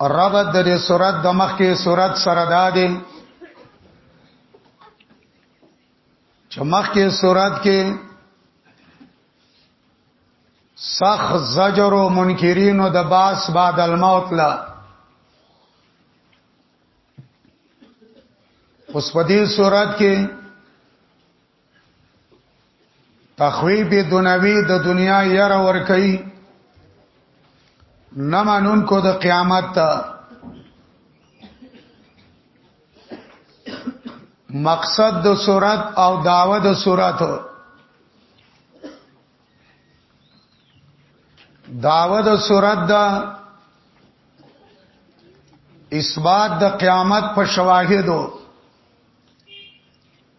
ربط د دې سورات د مخکې سورات سره دا دی چې مخکې سورات کې سخ زجر و منکرین و د باس بعد الموت لا اوس په دې سورات کې تخویب دنوی د دنیا ير ور کوي نه مانون کو د قیامت ته مقصد د صورت او داوه د صورت داوه د صورت دا اثبات د قیامت په شواهدو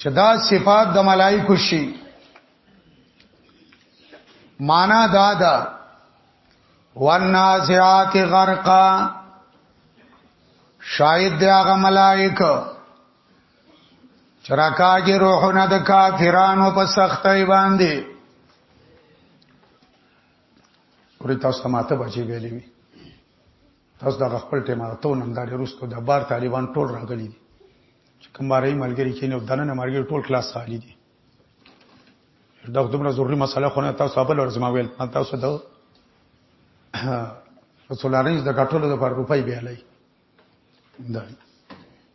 چې دا صفات د ملائکو شي معنا دا ده والنازعات غرقا شاید دی هغه ملائکه چرکاږي روحونه د کافرانو په سختۍ باندې ورته تاسو ته ماته بچي ویلې وي تاسو دغه خپل ټیم اتو نندارې وروسته د بار طالبان ټول راغلي دي چې کوم باري ملګري کینې او دننه ملګري ټول کلاس خالي دي دا دومره ضروري مسله خو نه تاسو خپل ورځ ما ویل تاسو د رسولانه د غټولو لپاره روپۍ بیالای دا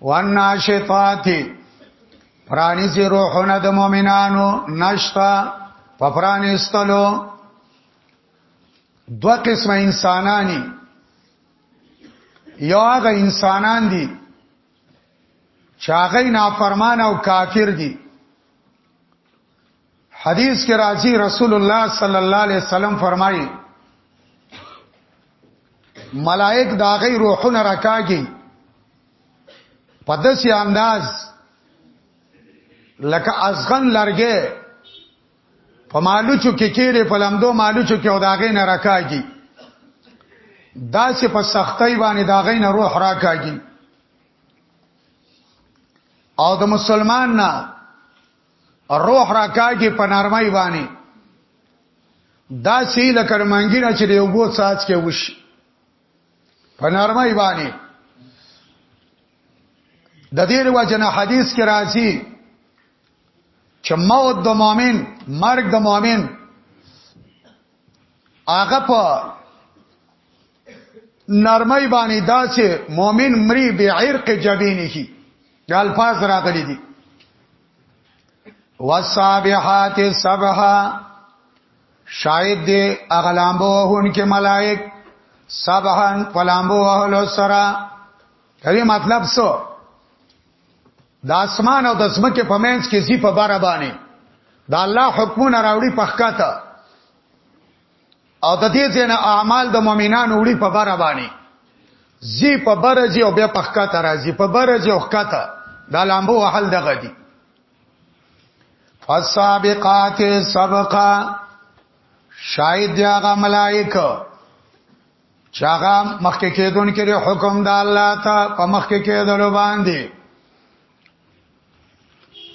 والناشطات پرانی سی روحونه د مؤمنانو نشتا په پرانی استلو دو قسم انسانانی یو هغه انسانان دي چې هغه نافرمان او کافر دي حدیث کې راځي رسول الله صلی الله علیه وسلم فرمایي ملائک دا غي روحونه راکاږي په داسې انداز لکه ازغن لرګې په مالوچو کې کېره په لمدو مالوچو کې او دا غي نه راکاږي دا چې په سختۍ باندې دا غي نه روح راکاږي او د مسلمان نه روح راکاږي په نرمۍ باندې دا سی لکه منګینه چې یو بو ساز کې وشي په نرمۍ باندې د دې وجنه حدیث کې راځي چې موت د مؤمن مرګ د مؤمن هغه په نرمۍ باندې داسې مؤمن مری به عرق جبینه د الفاظ راغلي دي والسابحات سبحا شاید دی اغلامبو وهون کې ملائک سبحان پلامبو وهلو سره کله مطلب سو د اسمان او د زمکه په منځ کې زی په بار باندې د الله حکمونه راوړي په ښکته او د دې ځنه اعمال د مؤمنانو وړي په بار باندې زی په برځي او بیا په ښکته راځي په برځي او ښکته د لامبو وحل دغه دي فالسابقات سبقا شاید دی هغه ملائکه چاغه مخکې کېدون کې حکم د الله ته په مخکې کېدل باندې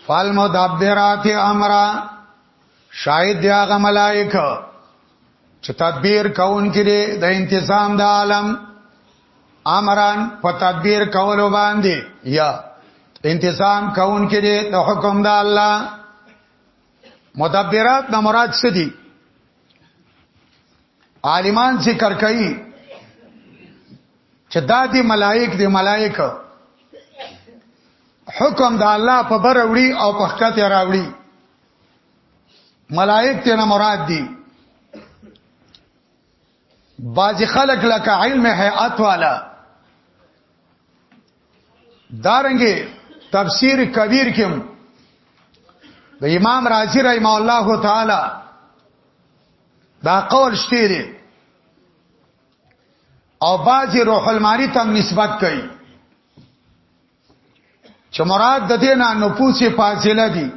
فالمدبرات امر شاید دی هغه ملائکه چې تدبیر کون کې د انتظام د عالم امران په تدبیر کولو باندې یا انتظام کون کې د حکم د الله مدبرات د مراد څه دي عالمان ذکر کوي چې دا دي ملائک دي ملائک حکم د الله په بر وړي او په حقیقت راوړي ملائک ته نه مراد دي بعض خلق لکه علم هيئت والا دارنګي تفسیر کبیر کې د امام رازی رحم الله تعالی دا قول شته دی او باجی روح المانی تم نسبت کوي چې مراد د دې نه نفوس فاضله دي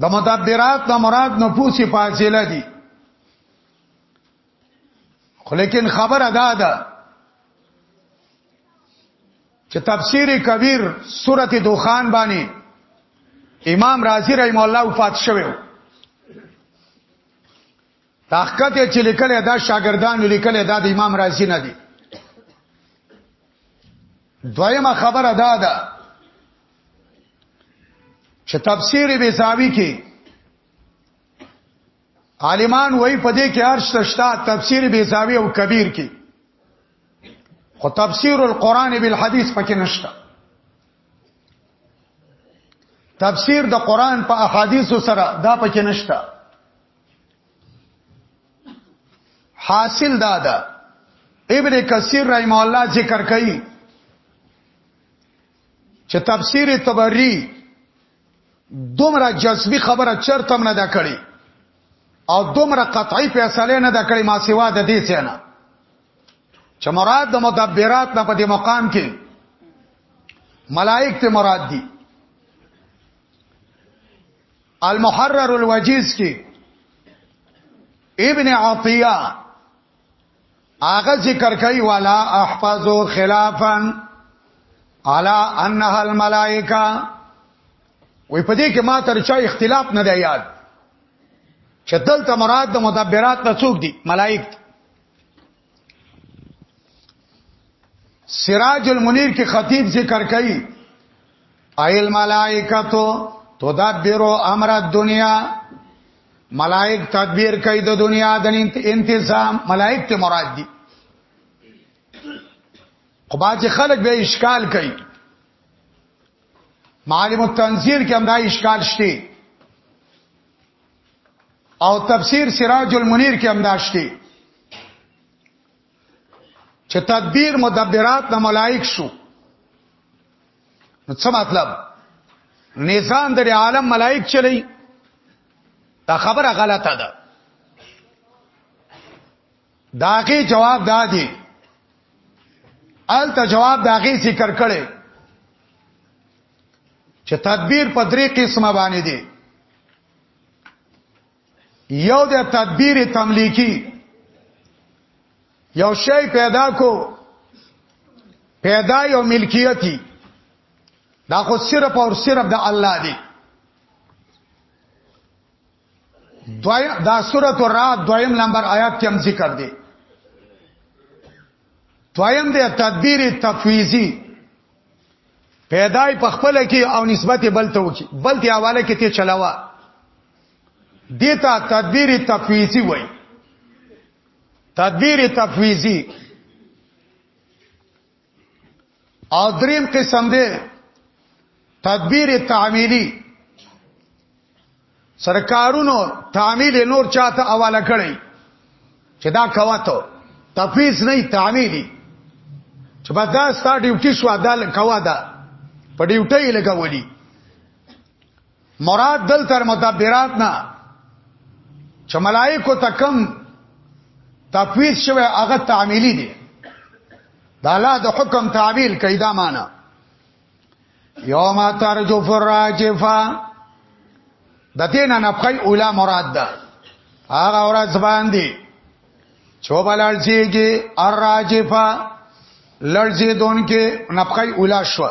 د متدبرات د مراد نفوس فاضله دي خو لیکن خبر ادا ده چې تفسیر کبیر سورت دوخان باندې امام رازی رحم الله وفات شوی تحقیقات چې لیکل دا شاګردان لیکل دا د امام رازی نه دي دویمه خبره دا ده چې تفسیر بیزاوی کې عالمان وای په دې کې ارش تشتا تفسیر بیزاوی او کبیر کې خو تفسیر القرآن بالحدیث پکې نشته تفسیر د قرآن په احادیث سره دا پکې نشته حاصل دا ده ابن کثیر رحم الله ذکر کوي چې تفسیر تبری دومره جذبي خبره چرته نه دا کړی او دومره قطعی فیصله نه دا کړی ما سیوا د دې څنګه چې مراد د مدبرات نه په دې مقام کې ملائک ته مراد دي المحرر الوجیز کې ابن عطیه هغه ذکر کوي والا احفظو خلافا علا انها الملائکه وې په دې کې ما تر چا اختلاف نه دی یاد چې دلته مراد د مدبرات نه څوک دي ملائک سراج المنیر کې خطیب ذکر کوي ایل ملائکتو تدبرو امر الدنیا ملائک تدبیر کوي د دنیا د انتظام ملائک ته مراد دي خو باز خلک به اشکال کوي معالم التنزیر کې هم دا اشکال شته او تفسیر سراج المنیر کې هم دا شته چې تدبیر مدبرات د ملائک شو نو څه مطلب نظام د عالم ملائک چلی دا خبره غلطه ده داغه جواب دا دی الته جواب داغه ذکر کړي چې تدبیر په درې قسمه باندې دي یو د تدبیر تملیکی یو شی پیدا کو پیدا یو ملکیتی دا خو صرف او صرف د الله دی دوی دا سورۃ الرعد دویم نمبر آیات کې هم ذکر دی دویم دی تدبیر تفویضی پیدای په خپل کې او نسبت بل ته وکي بل ته حواله کې ته چلاوا دیتا تدبیر تفویضی وای تدبیر تفویضی او دریم قسم دی تدبیر تعمیلی سرکارونو تعمیل نور چاته حواله کړی چې دا کواته تفیز نه تعمیلی چې په دا ستا ډیوټي شو دا کوا دا په ډیوټي لګولي مراد دل تر مدبرات نه چې ملائکه تکم تفویض شوی هغه تعمیلی دی دا الله د حکم تعویل کوي دا معنا یوم ترجف الراجفه د دې نه نفخه اوله مراد ده هغه ورځ باندې چوبلل سیږي الراجفه لړزې دون کې نفخه اوله شو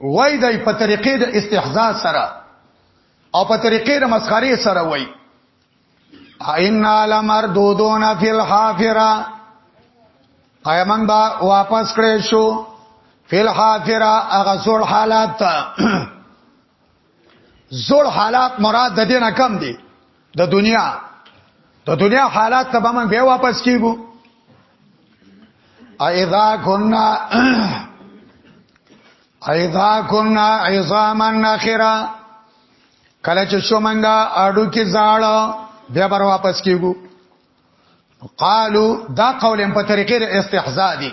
وای دای په طریقې د استحزاء سره او په طریقې د مسخري سره وای ان لمردودون فی الحافره آیا من با واپس کړې شو فی الحافره هغه سور حالات زوړ حالات مراد د دینه کم دي د دنیا د دنیا حالات ته به موږ به واپس کیږو اذا كنا اذا كنا عظاما نخرا کله چې شو منګه اډو کې زاړه بیا بر واپس کیږو قالو دا قول په طریقې استحزاء دي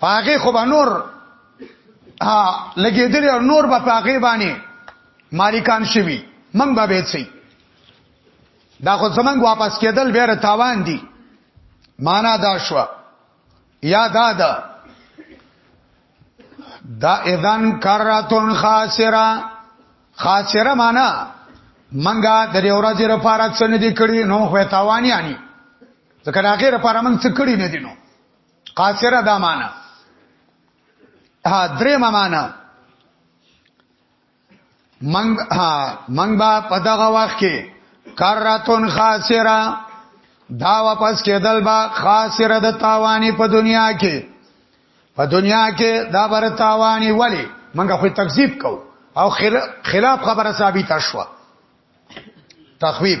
پاګه خو به نور ها لګیدل او نور به پاګه باندې مالکان شوي من به بیڅي دا خو زمنګ واپس کېدل بیره تاوان دي معنا دا شو یا دا دا دا اذن کراتون خاسره خاسره معنا منګه د یو ورځې لپاره څه نه دی کړی نو خو تاوان یانی ځکه هغه لپاره موږ څه کړی نه دي نو قاصره دا معنا ها درې معنا منګ ها منګ با پدغه وخت کې کراتون خاصره دا واپس کېدل با خاصره د تاوانی په دنیا کې په دنیا کې دا بر تاوانی ولی منګه خو تکذیب کو او خلاف خبره ثابته شوه تخویب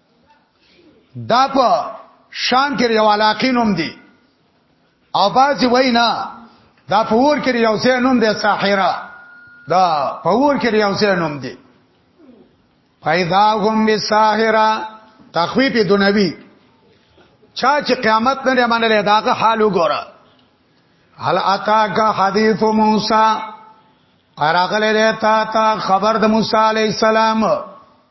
دا په شام کې یو علاقې نوم دی او باز وینا دا په ور کې یو ځای نوم دی ساحره دا په ور کې یو ځای نوم دی پیدا هم به ساحره تخویف دنوی چا چې قیامت نه منلې داغه حال وګوره هل اتا کا حدیث موسی اراغله رتا تا خبر د موسی علی السلام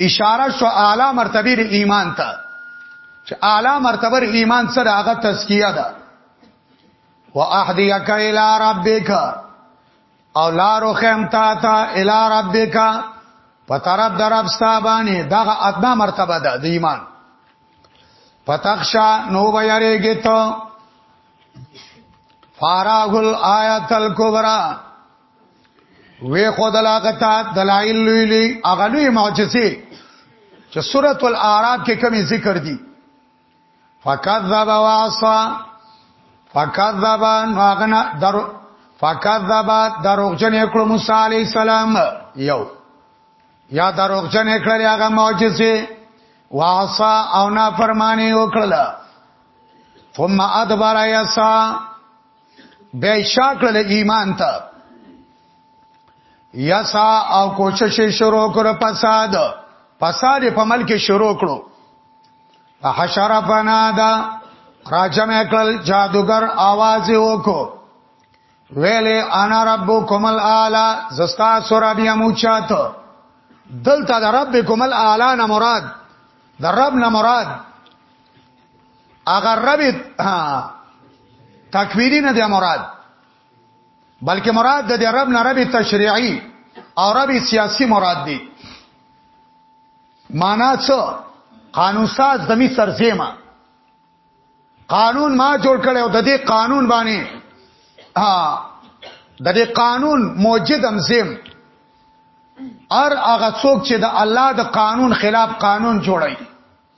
اشاره شو اعلی مرتبه د ایمان ته چې اعلی مرتبه ایمان سره هغه تزکیه ده واهدیک الی ربک او لارو خیم تا تا الی ربک په طرف درب ستا باندې دغه ادنا مرتبه ده د ایمان پتخشا نو بیریږي ته فاراغ الایات الکبرى وی خود لاغتا دلائل لوی لوی اغلوی معجزه چې سورۃ الاعراف کې کمی ذکر دي فکذب وعصا فکذب ناغنا در فکذب دروغجن کړو موسی علی السلام یو یا دروغجن کړل هغه معجزه واسا او نا فرمانی وکړه ثم ادبر یسا بیا شاکړل ایمان ته یسا او کوشش شروع کړ فساد فساد په ملک شروع کړو حشر فنادا راجم اکل جادوگر आवाज وکړو ویلې انا ربکم الاعلى زستا سورا بیا موچات دلته د ربکم الاعلى نه مراد د رب نه مراد هغه ربط تکوینی نه دی مراد بلکې مراد د رب نه رب تشریعی او رب سیاسی مراد دی معنا څه قانون ساز زمي سرزیمه قانون ما جوړ کړو د دې قانون باندې ها د دې قانون موجد امزم ار هغه څوک چې د الله د قانون خلاف قانون جوړي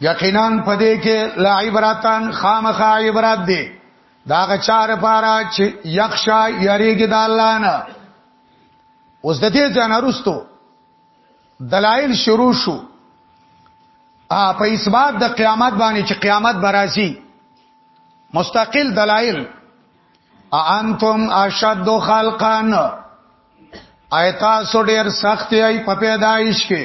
یقینا پدې کې لا عبرتان خامخا عبرت دی دا غچار پارا چې یخشا یریګ د الله نه اوس د دې ځان ارستو دلایل شروع شو ا په اسباد د قیامت باندې چې قیامت برازي مستقل دلایل انتم اشد خلقان ایتا سو ډیر سخت ای په پیدایش کې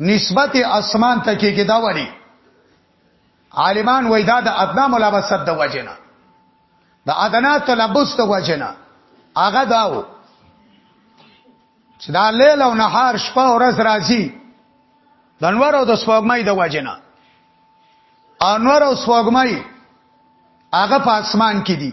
نسبت اسمان ته کېږي دا وړي عالمان وای دا د ادنا ملابسات د وجنه د ادنا تلبس د وجنه هغه داو چې دا لیل او نهار شپه او ورځ راځي د انور او د سپوږمۍ د وجنه انور او سپوږمۍ هغه په اسمان کې دي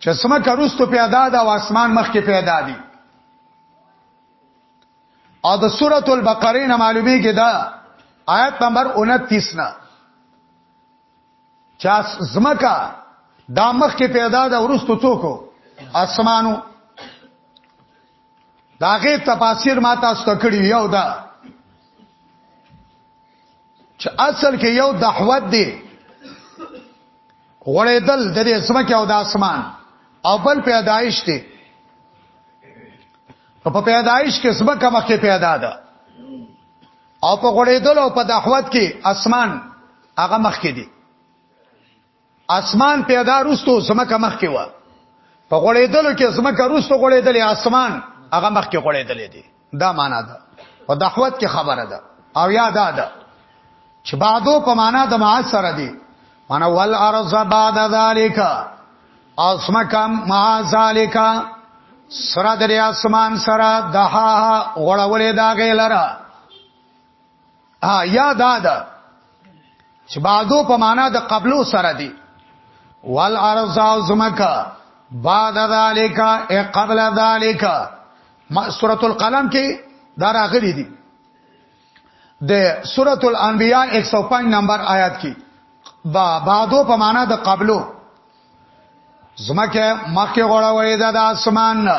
چې سمکه رستو پیدا ده او اسمان مخکې پیدا دي او د سوره البقره نه معلومی کې دا آیت نمبر 29 نه چا زمکا دا مخ کې پیدا ده ورستو څوک اسمانو داغه تفاسیر ما تاسو ته کړی یو دا چې اصل کې یو دحوت دی غړېدل د دې سمکه او د اسمان او بل پیدایش دی په پیدایش کې سمکه مخکې پیدا ده او په غړېدل او په دحوت کې اسمان هغه مخکې دی اسمان پیدا روستو زمکه مخ کې و په غړېدلو کې زمکه روستو غړېدلې اسمان هغه مخ کې غړېدلې دي دا معنا ده او دعوت کې خبره ده او یا دا ده چې بعدو په معنا د معاص سره دي معنا ول ارض بعد ذالک اسمکم ما ذالک سره د اسمان سره دها غړولې دا غیلره ا یا دا ده چې بعدو په معنا د قبلو سره دی وال ارض او زمکا بعد ذالک ای قبل ذالک ما سورۃ القلم کې دا راغلي دي د سورۃ الانبیاء 105 نمبر آیات کې با بعدو په معنا د قبلو زمکه مخکې غوړه وړې ده د اسمان نه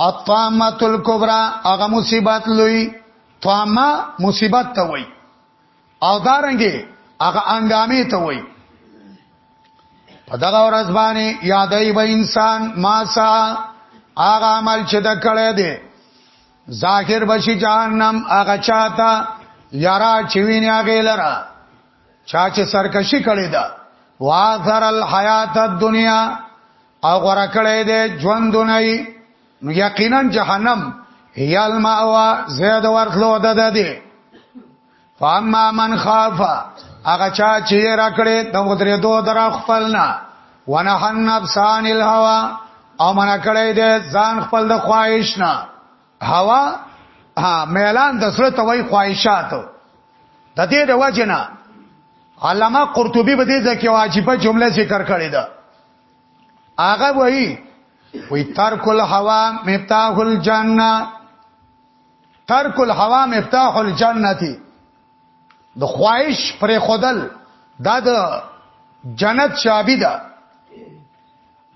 الطامه الکبرى هغه مصیبت لوی طامه مصیبت ته وای او دارنګي هغه انګامې ته وای په دغه ورځ باندې یادای به انسان ما سا هغه عمل چې د کړه دی ظاهر بشي جهنم هغه چاته یارا چوینه هغه لرا چا چې سرکشي کړی دا واثر الحیات الدنیا او غره کړی دی ژوندونه نو یقینا جهنم هیال ماوا زید ورخلو د ده دی فاما من خاف هغه چا چې را کړې د غدرې دوه در خپلنا ونهى النفس عن الهوى او من کړې دې ځان خپل د خواهش نه هوا ها میلان د سره توي خواهشات د دې د وجنه علامه قرطبي به دې ځکه واجبہ جمله ذکر کړې ده هغه وایي وی ترک الهوا مفتاح الجنه ترک الهوا مفتاح الجنتی د خواهش پر خودل دا د جنت چابی ده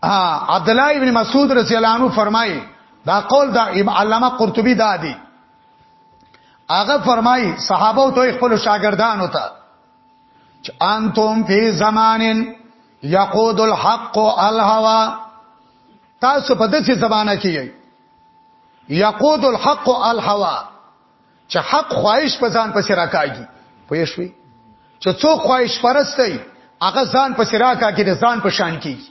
عبد الله ابن مسعود رضی الله عنه فرمایي دا قول دا علامه قرطبي دا دی هغه فرمایي صحابه او خپل شاګردانو ته چې انتم فی زمانن یقود الحق الهوا تاسو په داسې زمانہ کې یئ یقود الحق الهوا چې حق خواهش په ځان پسې راکاږي پوه شئ چې څو خواهش پرسته هغه ځان پسې راکاږي د ځان په شان کیږي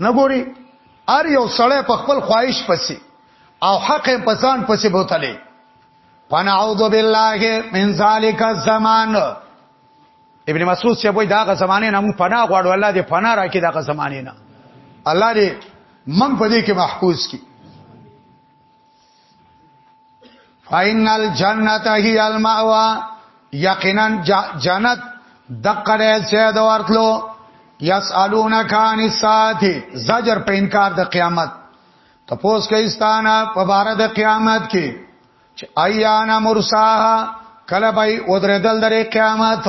نه ګوري ار یو سړی په خپل خواهش پسې او حق په ځان پسې بوتلې فنعوذ بالله من ذالک الزمان ابن مسعود چې وای داغه زمانه نه موږ پناه غواړو الله دې پناه راکړي داغه زمانه نه الله دې موږ په دې کې محفوظ کړي فإن الجنة هي المأوى یقینا جنت دقره سید ورتلو یسالونک عن الساعه زجر په انکار د قیامت تپوس کوي ستانه په بار د قیامت کې چې ایانا مرساها کله به ودرېدل درې قیامت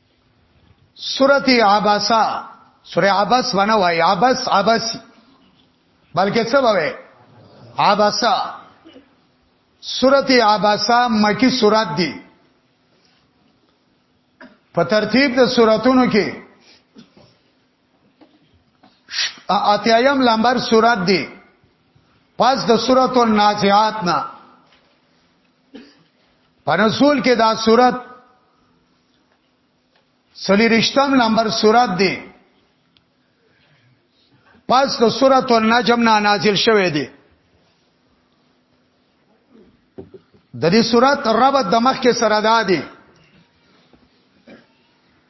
سورت عباسا سورې عباس ونه وای عباس عباسی بلکې څه وای عباسا سورت عباسا مکی سورت دی په ترتیب د سوراتونو کې اتیایم لمبر سورات دی پس د سورۃ النازعات نه په رسول کې دا سورات سلی رشتم نمبر سورات دی پس د سورۃ النجم نه نازل شوه دی د دې سورۃ ربط د مخ کې سره ده دی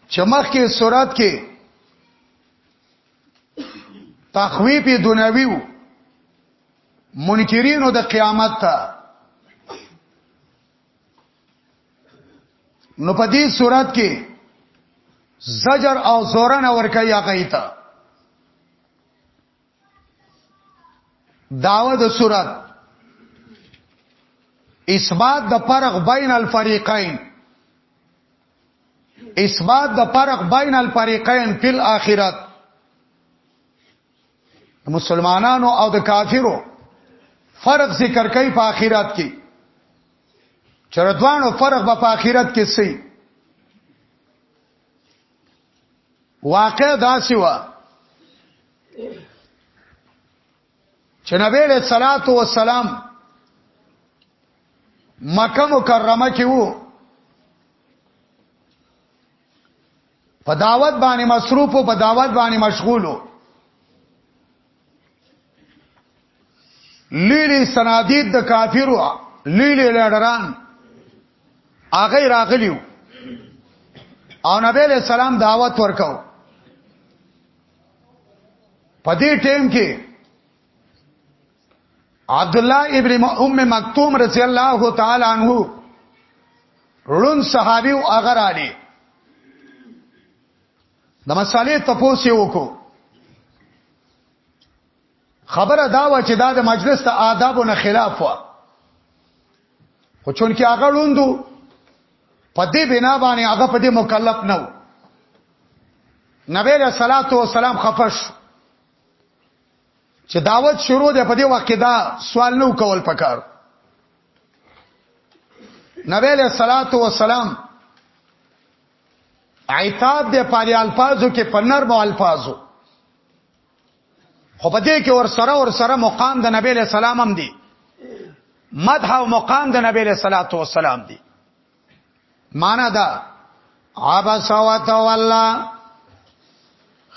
چې مخ کې سورات کې تخویف دنیوی وو منکرینو د قیامت ته نو په دې صورت کې زجر او زورن اور کوي هغه ته داوه د صورت اثبات د فرق بین الفریقین اثبات د فرق بین الفریقین فی الاخرت مسلمانانو او د کافرو فرق ذکر کوي په آخرت کې چردوانو فرق به په آخرت کې سي واقع داسې و چې نبی له صلوات و سلام مکه مکرمه کې وو په دعوت باندې مصروف او په دعوت باندې مشغول وو لیلی سنادید د کافرو لیلی لړران هغه راغلیو او نبی له سلام دعوت ورکاو په دې ټیم کې عبد الله ابن ام مکتوم رضی الله تعالی عنہ رون صحابي او اگر علي د مسالې تپوس یو کو خبره دا و چې دا د مجلس ته آدابو نه خلاف و خو چون کې هغه لوندو په دې بنا باندې هغه په دې مکلف نه و نبی له صلوات و سلام خفش چې دعوت شروع ده په دې وخت کې دا سوال نو کول پکار نبی له صلوات و سلام عتاب د پاري الفاظو کې پنر مو الفاظو خو په دې کې ور سره ور سره مقام د نبی له سلام هم دی مدح او مقام د نبی له صلوات و سلام دی معنا دا عبس وتولى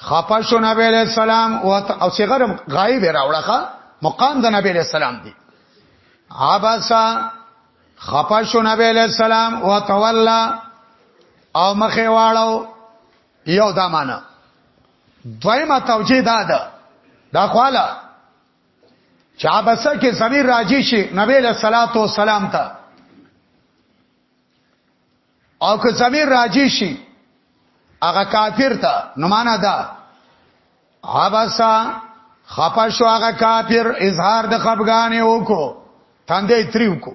خپشو نبی علیہ السلام او صغر غایب راوړه مقام د نبی علیہ السلام دی عبسا خپشو نبی علیہ السلام وتولى او مخه واړو یو دا معنا دویمه توجیه دا ده دا خواله چا بسه کې زمير راځي شي نبی له صلوات و سلام ته او که زمير راځي شي هغه کافر ته نو معنا دا عبسا خپشو هغه کافر اظهار د خفګانې وکړو تندې تریو کو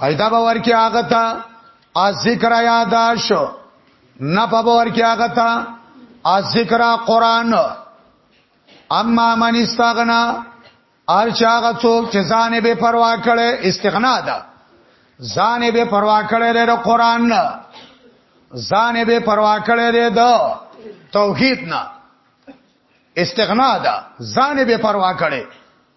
فائدہ به ورکی هغه ته از ذکر یاداش نه په باور کې هغه ته از ذکر قران اما من استغنا ار چاغه څوک چې ځان به پروا کړي استغنا ده ځان به پروا کړي د قران نه ځان به پروا کړي د توحید نه استغنا ده ځان به پروا کړي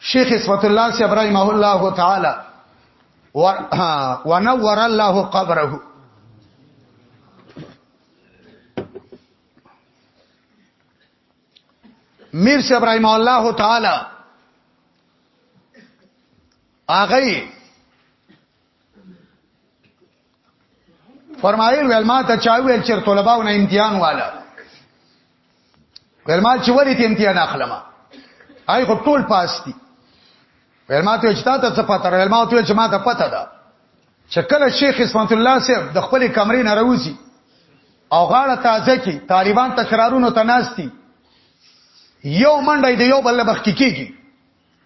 شیخ اسمت الله سی ابراهیم الله تعالی ونور الله قبره میر سی ابراهیم الله تعالی اغه فرمایل ویل ما ته چا ویل چې طلباو نه امتحان والا ویل ما چې ولې ته امتحان اخلم آی خو ټول پاس دي ویل ما ته چې تا ته څه پته ویل ما ته چې ما ته پته ده چې کله شیخ اسمت الله صاحب د خپل کمرې نه راوځي او غاړه تازه کی طالبان تکرارونو تناستی یو منډه دی یو بل بخ کیږي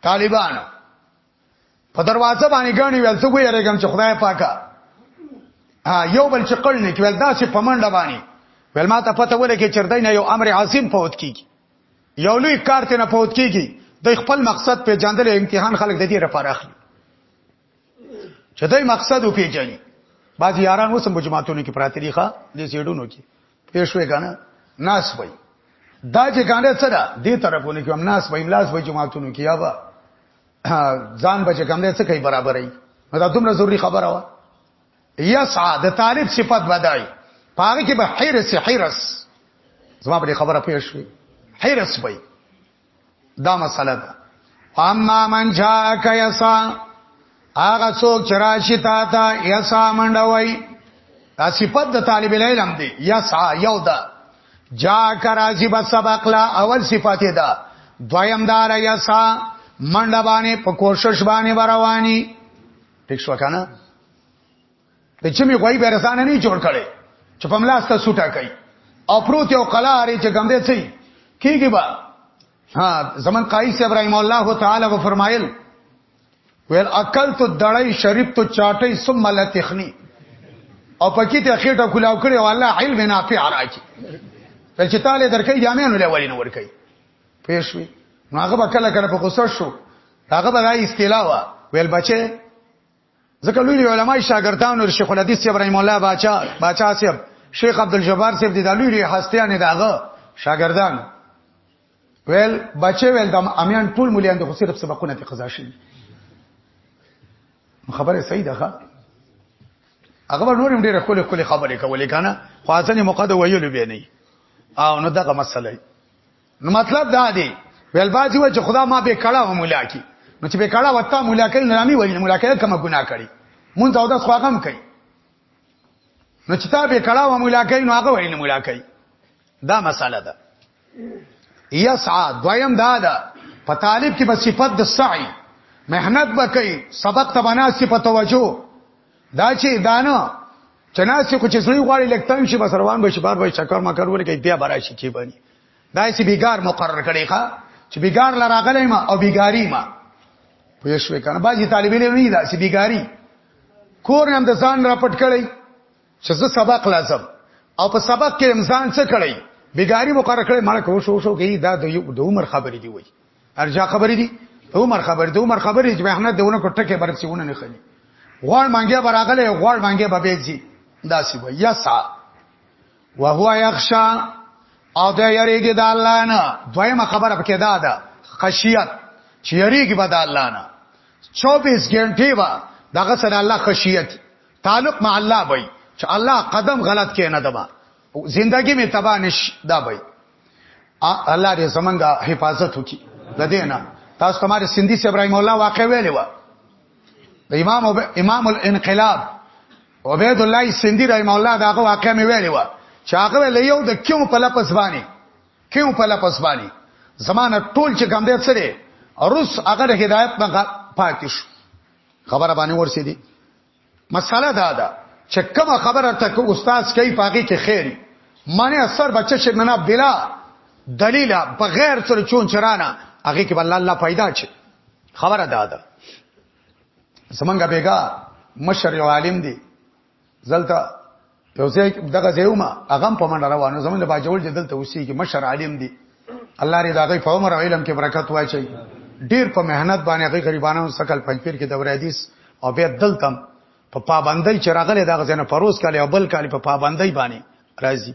طالبانو په دروازه باندې غاڼي ویل ته ګویا رګم چې خدای پاکه یو بل چې قل نه کول دا چې پمنډه باندې ول ما ته پته ولګي چې دای نه یو امر عظیم فوت کیږي یو لوی کار ته نه فوت کیږي د خپل مقصد په جاندل امتحان خلک د دې لپاره اخلي چې دای مقصد وپیژني بعض یاران اوس مجموعاتونو کې پراته دي ښا د سیډونو کې پېښوي کنه ناس وای دا چې کنه څه ده دې طرفونه کې هم ناس وای ملاس وای جماعتونو کې یا با ځان بچ کم نه څه کوي برابرې دا دومره ضروری خبره وا یسعا د طالب صفات بدای پاره کې به حیرس حیرس زما په خبره پېښوي حیرس وای دا مسله ده اما من جاءک یسا هغه څوک چې راشي تا ته یسا منډوي دا صفت د طالب العلم دی یسا یو ده جا کرازی بس سبق لا اول صفت ده دویم دار یسا منډه باندې په کوشش باندې رواني ټیک شو کنه د چمې غوي به رسانه نه جوړ کړي چې په ملاسته سوټه کوي او پروت یو قلارې چې ګمدې چي کیږي با ها زمن قایص ابراهیم الله تعالی و فرمایل ویل اکل تو دړی شریف تو چاټی ثم لا تخنی او پکې ته خېټه کلاو کړي او الله علم نافع راکړي په چې تعالی درکې جامعانو لولې نور کوي پېښوي نو هغه کله کله په غوسه شو هغه به دا استیلا وا ویل بچي ځکه لوی علماي شاګردان او شیخ الحدیث ابراهیم الله باچا باچا صاحب شیخ عبد الجبار صاحب د لوی هستیان دغه شاګردان ویل بچي ویل د امیان ټول مليان د خو صرف سبقونه ته قضا شي خبره صحیح ده ښا هغه نور هم ډیره خولې خولې خبرې کولې کنه خو ځنې موقع د ویلو به نه او نو دغه مسله نو مطلب دا دی ویل باجی و چې خدا ما به کړه و مولا کی نو چې به کړه وتا مولا کړي نرامي وایي مولا کړي کومه ګناه کړي مونږ او داس خواغم کوي نو چې تا به کړه و مولا کړي نو هغه وایي مولا کړي دا مساله ده یسعا دویم دا ده په طالب کې په صفت د سعی مهنت به کوي سبق ته بنا صفت توجه دا چې دانه چناسي خو چې زړی غواړي لکه تنګ شي بس روان به شي بار به چکر ما کارونه کوي بیا برا شي کی باندې دا چې بیګار مقرر کړي ښا چې بیګار لراغلې ما او بیګاری ما پوه شو کنه باجی طالب علم نه دا چې بیګاری کور هم د ځان را پټ کړي چې زه سبق لازم او په سبق کې امزان څه کړي بیګاری مقرر کړي مړ کو شو شو کې دا د عمر خبرې دی وای ارجا خبرې دي عمر خبرې دي عمر خبرې چې محنت دونه کو ټکه برڅونه نه خني غوړ مانګه براغله غوړ مانګه به بيځي داسي وي یسا وهو یخشا او دا یریږي د الله نه دویمه خبره پکې دا ده خشیت چې یریږي به د الله نه 24 غنټه وا دغه سره الله خشیت تعلق مع الله وي چې الله قدم غلط کې نه دبا زندگی می تبا نش دا وي الله دې زمونږه حفاظت وکړي د دې نه تاسو تمہاره سندي سے ابراهيم الله واقع ویلې و د امام وب... امام الانقلاب عبید الله سندي رحم الله داغه واقع مې ویلې و چې هغه له یو د کیو په لپس باندې کیو په لپس باندې زمانه ټول چې ګم دې سره روس هغه د هدایت نه پاتې شو خبره باندې ورسېدي مساله دا ده چې کوم خبره تک استاد کوي پاګه کې خیر معنی اثر بچه چې نه بلا دلیل بغیر سره چون چرانه هغه کې بل الله پیدا چي خبره دا ده زمونږه بیګا مشر یو عالم دی زلتا یو ځای دغه ځایوما هغه په منډه روانو زمونږ د باجوړ جدل ته وسیږي مشر عالم دی الله ری داغه په عمر علم کې برکت واچي ډیر په مهنت باندې هغه غریبانو سکل پنځپیر کې د ورادیس او بیا دلتم په پابندۍ چې راغله دغه ځنه پروس کالي او بل کالي په پابندۍ باندې راځي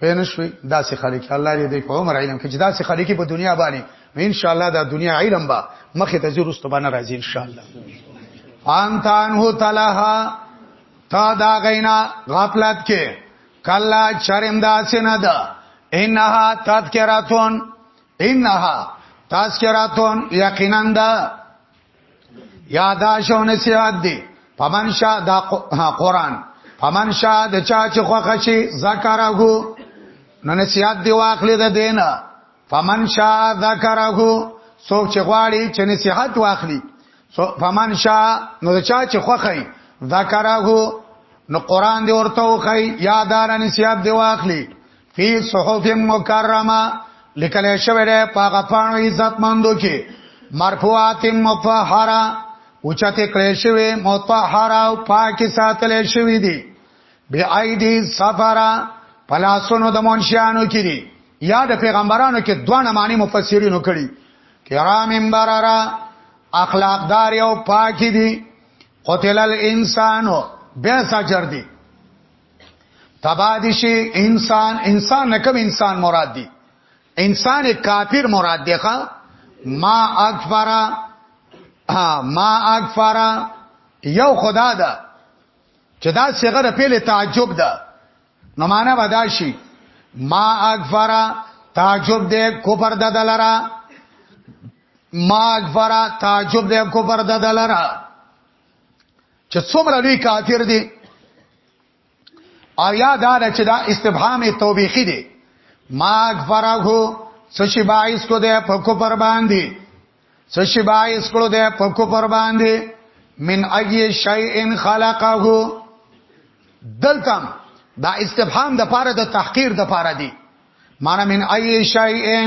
پوه نه شوي داسې خلک الله دې دې په عمر علم کې چې داسې خلک په دنیا باندې نو ان شاء الله دا دنیا علم با مخه ته زیرو ستبانه راځي ان شاء الله فانتان هو تلها تا دا غینا غفلت کې کلا چرم داسې نه ده انها تذکراتون انها تذکراتون یقینا ده یا دا شو نصیحت دی فمن شاء دا قران فمن شاء د چا چې خوخه شي ذکرغه نو نصیحت دی واخلې د دین فمن شاء ذکرغه څوک چې غواړي چې نصیحت واخلي فمن شاء نو د چا چې خوخه ذکرغه نو قران دی ورته وخی یادار نصیحت دی واخلي فی صحف مکرمه لیکل شوی دی پاغه پانو عزت مندو کې مرفوعات مطهره اوچته کړی شوی مطهره او پاکي ساتل شوی دی بی ایدی سفرا پلاسونو د منشیانو کې دی یا د پیغمبرانو کې دوه معنی مفسرینو کړي کرام بررا اخلاقدار او پاکي دي قتل الانسان به سجر دي تبا دي شي انسان انسان نه کوم انسان مراد دي انسان کافر مراد دی ښا ما اکفرا ما اکفرا یو خدا ده چې دا صيغه د پیله تعجب ده نو معنا ودا شي ما اکفرا تعجب دې کوپر د دلرا ما اکفرا تعجب دې کوپر د دلرا چې څومره لوی کافر دی او یا دا چې دا استفهام توبېخي دی ما اکفره څه شي باعث کو دی په کو پر باندې څه شي باعث کړو دی په کو پر باندې من اجی شیء خلقه دلتم دا استفهام د پاره د تحقیر د پاره دی معنی من اجی شیء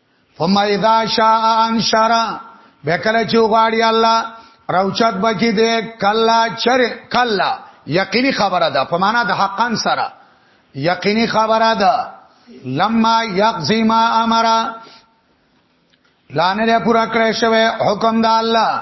ثم اذا شاء انشر بکله چې غواړي الله روچت بکی دې کلا چر کلا یقیني خبره ده په معنا د حقان سره یقیني خبره ده لما یقضی ما امر لانه له پورا کړی شوی حکم د الله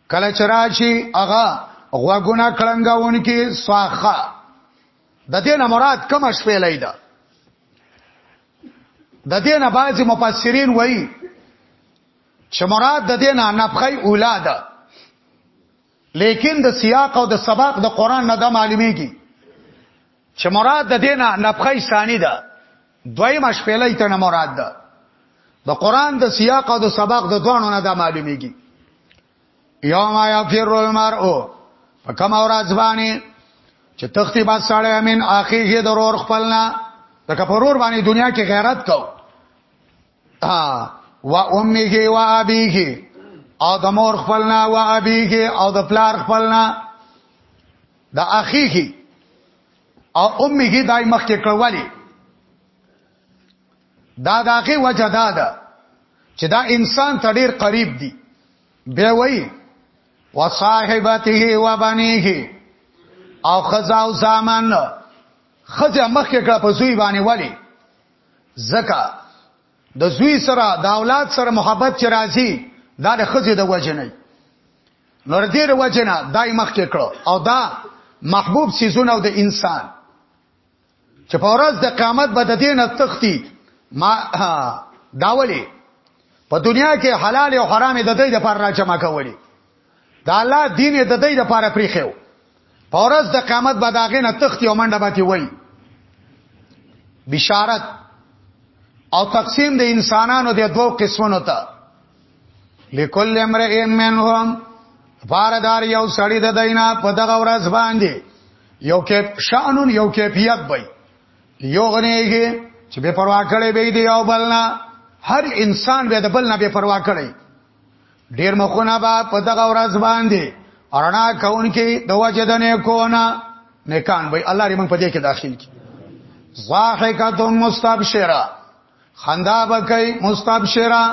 کله چراشي هغه غوګونه کړنګاون کې سواخه د دې نه مراد کوم شپې لای ده د دې نه بعض مفسرین وایي چې مراد د دې نه نفخي اولا ده لیکن د سیاق او د سباق د قران نه د معلومیږي چې مراد د دینه نفخه ثانی ده دویمه شپېلې ته نه مراد ده د قران د سیاق او د سبق د دوانو نه دا معلومیږي یوم یفر المرء فکم اور ازبانی چې تختی با ساړی امین اخیږي ضرور خپلنا د کفرور باندې دنیا کې غیرت کو ها و امه و ابيه او د مور خپلنا و ابيه او د پلار خپلنا د اخیه او امه دای مخ کې کړوالی دا داغه وجه دا ده چې دا انسان ته ډیر قریب دی بیا وای وصاحبته و بنيه او خزا او زامن خزا مخ کې کړه په زوی باندې ولی ځکه د زوی سره د اولاد سره محبت چې راځي دا د خزې د وجه نه نور دې د وجه نه دای مخ کې کړو او دا محبوب سيزونه او د انسان چې په ورځ د قیامت به د دې نه تختی ما داولي په دنیا کې حلال او حرام د دې لپاره راجمع کولی دا الله دین د دې لپاره پریخو پورز د قیامت بعد هغه نه تختی او منډه باندې وای بشارت او تقسیم د انسانانو د دوو قسمونو ته لکل امرئ منهم فاردار یو سړی د دینا په دغه ورځ باندې یو کې شانون یو کیفیت وي یو غنیږي چې به پروا کړي به دی او بلنا هر انسان به د بلنا به پروا کړي ډیر مخونه با په دغه ورځ باندې اورنا کون کې د وجه د نه کونه نیکان وای الله دې موږ په دې کې داخل کی ضاحکۃ مستبشرا خندا بکای مستبشرا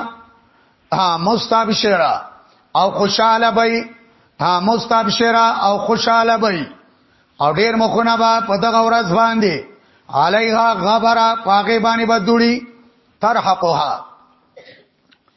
ها مستبشرا او خوشاله بای ها مستبشرا او خوشاله بای او ډیر مخونه با په دغه ورځ باندې علیها غبره پاګې باندې بدوړي ترحقها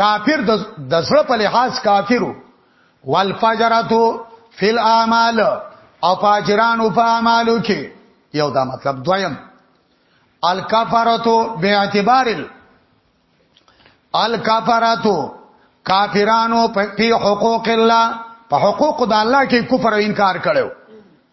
کافر د زړه په لحاظ کافرو والفجرتو فی الاعمال او فاجرانو په اعمالو کې یو دا مطلب دویم الکفرتو به اعتبار الکفرتو کافرانو په حقوق الله په حقوق د الله کې کفر او انکار کړو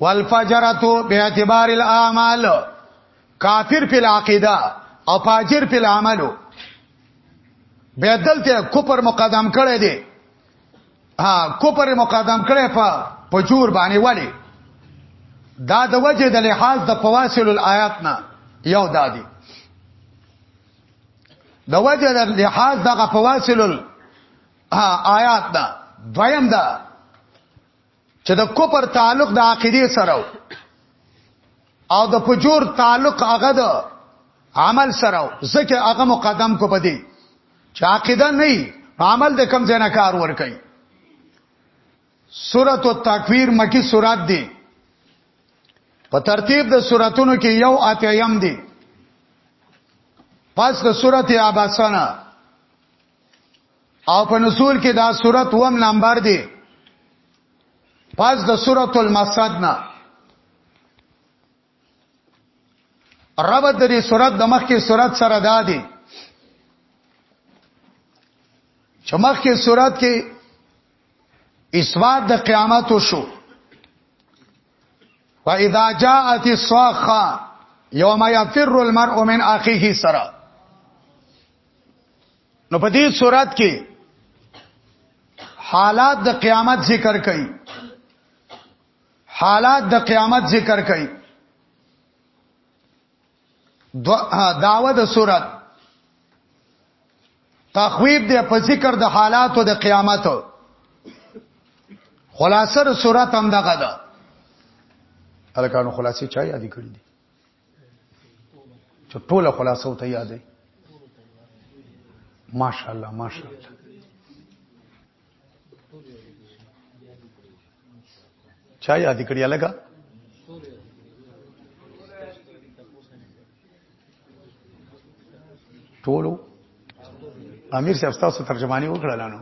والفجرتو به اعتبار الاعمال کافر په عقیده او فاجر په عملو به دلته کوپر مقدم کړی دی ها کوپر مقدم کړی په پجور باندې ولی دا د وجه د لحاظ د فواصل الآیات نه یو دادی د وجه د لحاظ دغه فواصل الآیات نه دویم دا چې د کوپر تعلق د عقیده سره او د فجور تعلق هغه د عمل سره ځکه هغه مقدم کو پدی چې عقیده نه عمل د کم ځای نه کار ور کوي سورۃ التکویر مکی سورات دی په ترتیب د سوراتونو کې یو اتیم دی پس د سورته عباسانه او په نزول کې دا صورت وم نمبر دی پس د سورۃ المسد نه رب د دې سورۃ د مخکې سورۃ سره دا دی چې مخکې سورۃ کې اسواد د قیامت شو فاذا جاءت الصاخه یوم یفر المرء من اخیه سرا نو په دې صورت کې حالات د قیامت ذکر کړي حالات د قیامت ذکر کړي دو دعوه د صورت تخویب دی په ذکر د حالاتو د قیامت خلاصه د صورت هم دغه ده الکانو خلاصې چا یاد کړی دي چې ټوله خلاصه او ته یادې ماشاءالله ماشاءالله چا یاد کړی لګا ټولو امیر صاحب تاسو ترجمانی وکړل نو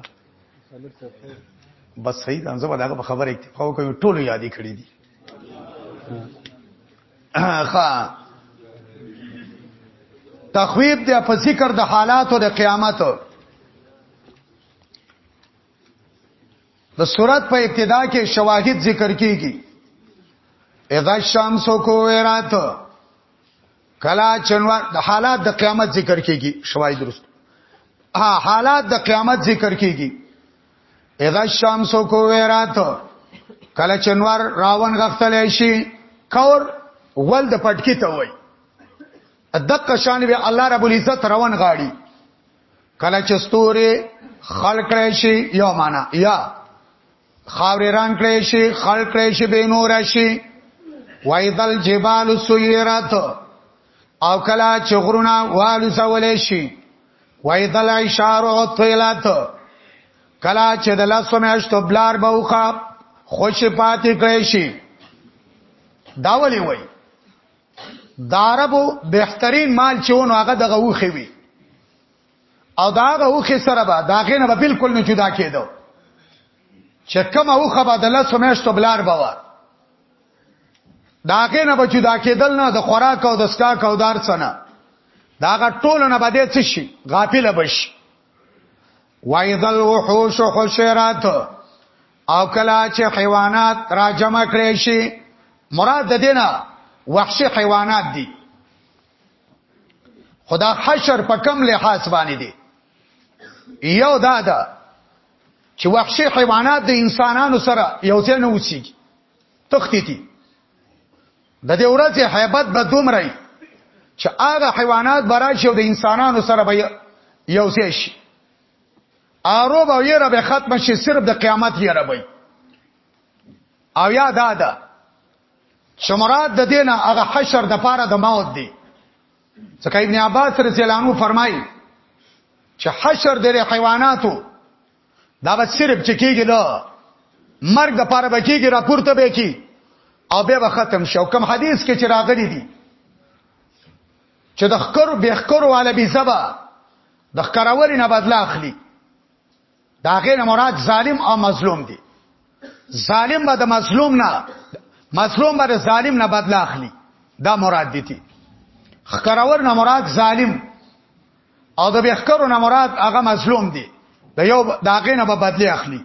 بس صحیح ده زه به دا خبره اکتفا وکړم ټولو یادې کړې دي ښا تخویب دی په ذکر د حالاتو د قیامت د سورات په ابتدا کې شواهد ذکر کیږي اذا الشمس کویرات کلا چنوا د حالات د قیامت ذکر کیږي شواهد درست ها حالات د قیامت ذکر کیږي اذا الشمس کویرات کلا چنوار راون غختل شي کور ول د پټکی ته وای دقه شان به الله رب العزت روان غاړي کله چې ستوري خلق کړي شي یو معنا یا خاورې ران کړي شي خلق کړي شي به نور شي وایذل جبال سیرات او کله چې غرونه والو سولې شي وایذل اشارو طیلات کله چې د لاسو میاشتو بلار بوخه خوش پاتې کړي شي دا ولي وای داربو بهترین مال چې ونه هغه دغه وخی وی او داغه وخی سره به داغه نه به بالکل نه جدا کېدو چې کوم وخه به د لس میاشتو بلار بوا داغه نه به جدا کېدل نه د خوراک او د سکا او دار څنګه داغه ټول نه بده څه شي غافل بش وایذل وحوش حشرات او کله چې حیوانات را جمع کړي شي مراد د دینه وحشي حیوانات دي خدا حشر په کم لحاظ باندې دي یو دا ده چې وحشي حیوانات د انسانانو سره یو ځای نه اوسېږي تختی دي د دې ورځې hebat به دومره چې هغه حیوانات براشي او د انسانانو سره به یو ځای شي اروب او یره به ختم شي صرف د قیامت یره وي او یا دا ده چې مراد د دینه هغه حشر د پاره د موت دی ځکه ابن عباس رضی الله عنه فرمایي چې حشر د حیواناتو دا به صرف چې کېږي دا مرګ د پاره به کېږي راپورته به کی او به ختم شو کوم حدیث کې چې راغلي دي چې د خکرو به خکرو والا به زبا د خکرور نه بدلا اخلي دا غیر مراد ظالم او مظلوم دي ظالم به د مظلوم نه مظلوم به د ظالم نه بدلا اخلي دا مراد دي تي خکرور نه مراد ظالم او د بخکرو نه مراد هغه مظلوم دي د یو داغه نه به بدلی اخلي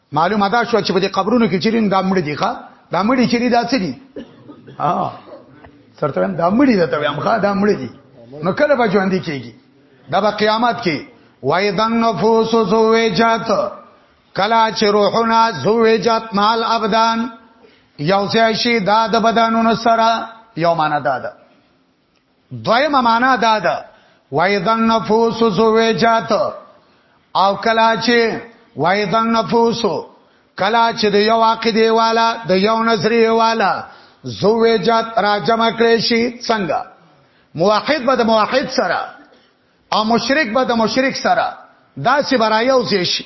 معلومه ده شو چې په دې قبرونو کې چیرین دا مړي دي ښا دا مړي چیرې دا څه دي ها سرته هم دا مړي ده ته هم ښا دا مړي دي نو کله به ژوند کیږي دا به قیامت کې وای دن نفوس زوجات کلا چې روحنا زوجات مال ابدان یو ځای شي دا د بدنونو سره یو معنا ده دویمه معنا دا ده وایذن نفوس زوجات او کلا چې وایذن نفوس کلا چې د یو عقیده والا د یو نظریه والا زوجات راجم کړی شي څنګه موحد به د موحد سره او مشرک به د مشرک سره دا چې برایو شي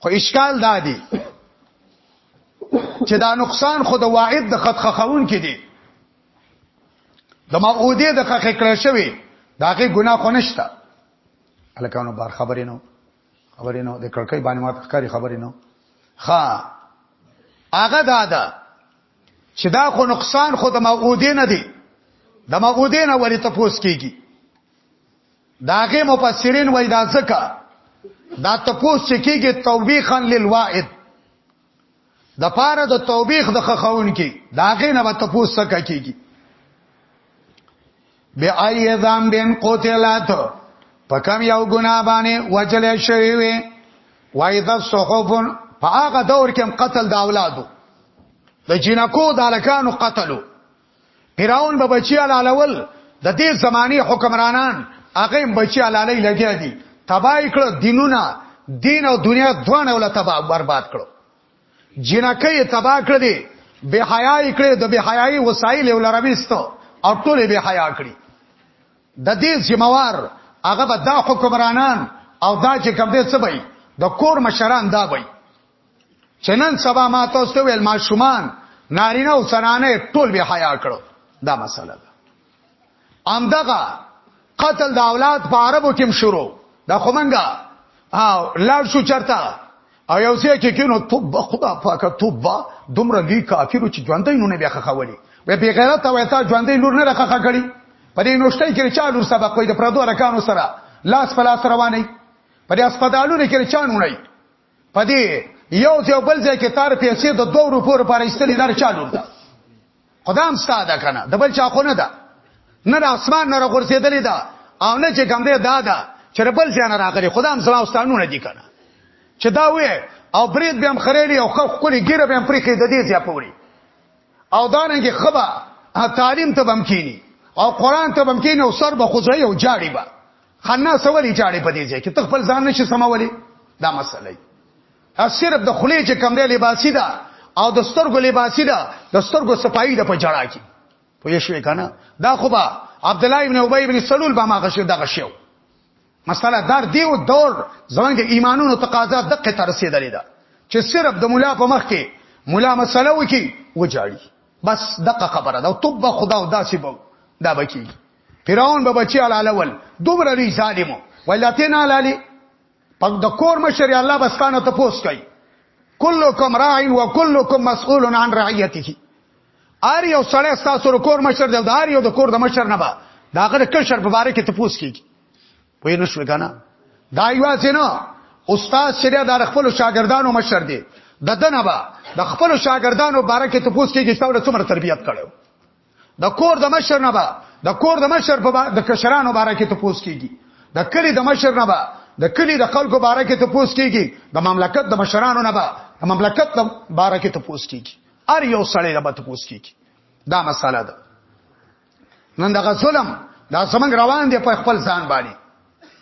خو اشکال دا دی چې دا نقصان خو د واعد د خط خخون کې دی د موعوده د خخ کړه شوی داغه ګناه خو نشته الکانو بار خبرې نو خبرې نو د کړکۍ باندې ما تخکاری خبرې نو ها هغه دا ده چې دا خو نقصان خو د موعوده نه دی د موعوده نه ولې تفوس کیږي داغه مفسرین وای دا ځکه دا تپوس چې کېږي توبیخا للوائد د پاره د توبیخ د خخون کې داغه نه به تپوس سکه کېږي بیا ای ذم بن قتلات په کم یو ګنا باندې وجل شوی وي وای ذا صحفن په هغه دور کې قتل د اولادو د جنکو د الکانو قتلو فراون به بچی علالول د دې زماني حکمرانان هغه بچی علالې لګیا دي تباہ کړ دینونه دین او دنیا دوانه ول تباہ برباد کړو جنکه تباہ کړ دي به حیا کړې د به حیاي وسایل ولرويستو او ټول به حیا کړی د دې ذمہوار هغه به دا حکمرانان او دا چې کوم دې څه وي د کور مشران دا وي چنن سبا ما تاسو ته ویل ما شومان نارینه او زنانه ټول به حیا کړو دا مسله ده امدغه قتل د اولاد په عربو کې شروع دا خومنګا او لاړ شو چرته او یو څه کې کینو توبه خدا پاکه توبه دومره لوی کافرو چې ژوندې نو نه بیا خخولي وې بی غیرت او تا ژوندې لور نه راخه کړی په دې نوشته کې چا لور سبق کوي د پردو رکانو سره لاس په لاس رواني په دې اسپیټالونو کې چا نه پدې یو ځو بل ځای کې تار پیسې د 2 روپو لپاره استلې دار چالو ده خدام ستاده کنه د بل چا خو نه ده نه د اسمان نه غورځېدلې ده او نه چې ګمره ده ده چې بل ځای نه راغلي خدام زما واستانو نه دي کنه چې دا وې او برید به هم خړېلې او خو خوري ګیره به هم پرې کې د دې ځای پوري او دا نه کې خبا تعلیم ته بم کینی او قران ته بم کینی او سر به خوځي او جاړي به خنه سوالي چاړي په دې ځای کې ته خپل ځان نشي سمولې دا مسله ای صرف د خلې چې کم دی لباسي ده او د سترګو لباسي ده د سترګو صفائی ده په جړا کې پوه شوې کنه دا خو با عبد الله ابن ابي ابن سلول به ما غشو دغه شو مسله دار دیو دور زمونږ د ایمانونو تقاضا دقه تر رسیدلې ده چې صرف د مولا په مخ کې مولا مسله وکي وجاړي بس دقه خبره ده توب خدا او داسې بو دا بکی فرعون به بچی علاله ول دومره لوی ظالمو ولاته نه علاله پک د کور مشر الله بستانه ته پوس کوي کلکم راع و کلکم مسئول عن رعیته ار یو سړی تاسو کور مشر دی دار یو د کور د مشر نه با داغه د کشر په باره کې ته پوس کیږي وای نه شو کنه دا یو څنګه استاد شریعه د خپل شاګردانو مشر دی د دنه با د خپل شاګردانو باره کې ته پوس کیږي چې تاسو څومره تربیت کړو د کور د مشر نه به د کور د مشر په د کشرانو باره کې ته پوس کیږي د کلی د مشر نه به د کلی د خلکو باره کې ته پوس کیږي د مملکت د مشرانو نه به د مملکت د باره کې ته پوس کیږي ار یو سړی له بت پوس کیږي دا مساله ده نن دغه ظلم دا زمنګ روان دی په خپل ځان باندې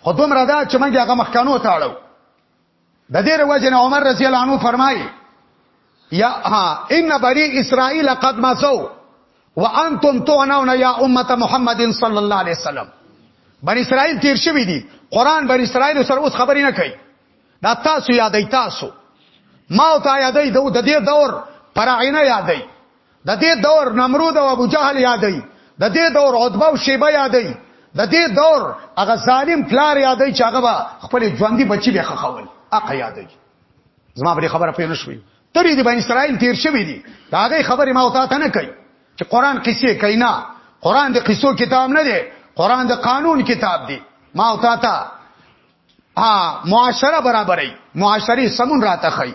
خو دومره دا چې موږ هغه مخکانو ته اړو د دې رواج نه عمر رضی الله عنه فرمایي یا ها ان بری اسرائیل قد مسو وانتم تعنون یا امه محمد صلی الله علیه وسلم بنی اسرائیل تیر شوی دي قران بنی اسرائیل سره اوس خبرې نه کوي دا تاسو یادای تاسو ما او تا یادای د دې دور پراینه یادای د دې دور نمرود او ابو جهل یادای د دې دور عتبه او شیبه یادای د دې دور هغه ظالم پلار یادای چې هغه به خپل ژوندۍ بچی به خخول اقه یادای زما بری خبره پې نه شوې ترې د بن اسرائیل تیر شوی دی دا هغه خبره ما وتا ته نه کوي چې قران قصې کوي نه قران د قصو کتاب نه دی قران د قانون کتاب دی ما وتا ته ها معاشره برابرې معاشري سمون راته خي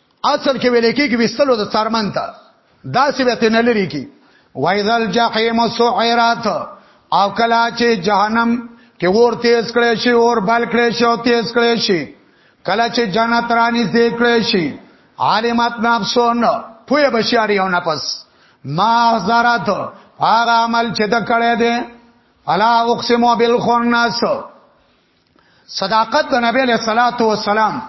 اصل کې ویل کېږي وستلو د څرمن ته دا څه به تنه لري کی وایذل جهنم سعیرات او کلا چې جهنم کې ور تیز کړي شي اور بل کړي شي او تیز کړي شي کلا چې جنت رانی دې کړي شي عالمات نفسون پوی بشاری او نفس ما زارات هغه عمل چې د کړي دي الا اقسم بالخناس صداقت د نبی له صلوات و سلام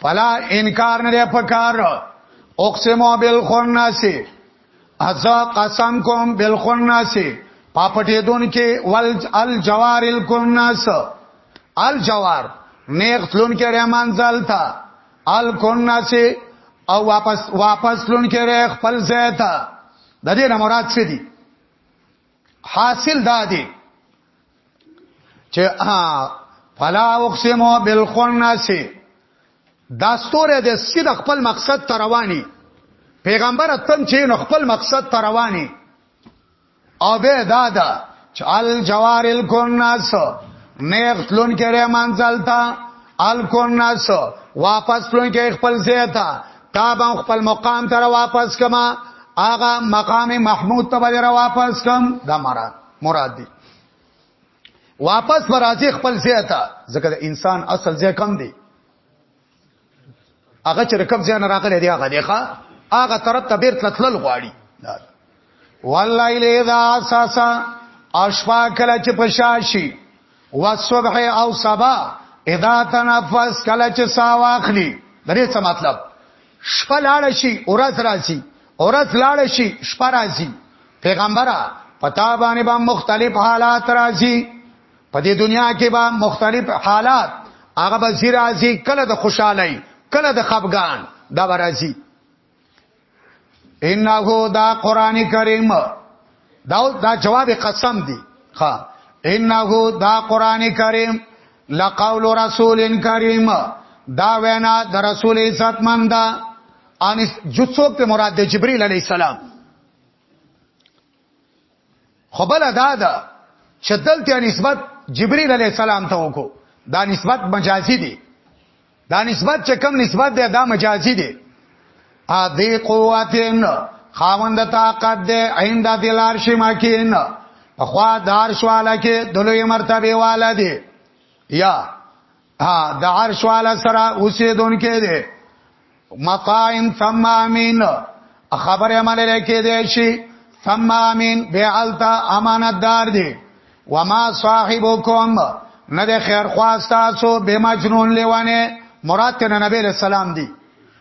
فلا انکار نه پکار اقسمو بالخناس ازا قسم کوم بالخناس پاپټې دون کې ول الجوار الکناس الجوار نیغ تلون کې رحمان زال تا الکناس او واپس واپس لون کې خپل ځای ته د دې نه مراد څه دي حاصل دا دی چې فلا اقسم بالخنس دا ستوره د سید خپل مقصد ته رواني پیغمبر اتم چې نو خپل مقصد ته رواني او به دا دا چې الجوار الکناس نیغ تلون کړي منزل ته الکناس واپس تلون کې خپل ځای ته تا به خپل مقام ته واپس کما آغا مقام محمود ته به واپس کم دا مراد مراد دی واپس ورازي خپل ځای ته ځکه د انسان اصل ځای کم دی هغه چې رقم ځای نه راغلی دی هغه دی ښا هغه طرف ته بیرته تلل غواړي واللیل اذا اساس اشفا کله چې پشاشي والصبح او صبا اذا تنفس کله چې سا واخلي درې څه مطلب شپه لاړ شي اورس راسي اورس لاړ شي شپه راسي پیغمبره پتا باندې به مختلف حالات راسي په دې دنیا کې به مختلف حالات هغه به زیرازي کله د خوشحالي کله د خفګان دا به راسي انه دا قران کریم دا دا جواب قسم دی ها انه دا قران کریم لقول رسول کریم دا وینا د رسول عزت مند ان جڅوک ته مراد د جبرئیل علی السلام خو بل ادا ده چې دلته نسبت جبريل عليه السلام ته وکړو دا نسبت مجازي دي دا نسبت چې کوم نسبت ده دا مجازي دي ا دې قوتن خاوند طاقت ده عند دلار شماکین اخوا دار شواله کې دلوې مرتبه والا دي یا ها د عرش والا سره اوسېدونکې دی مطاعن ثم امین خبره عمل لکه دی شي ثم امین بیعلتا امانتدار دی وما صاحبکم نه د خیر خواسته سو به مجنون لیوانه مراد ته نبی رسول الله دی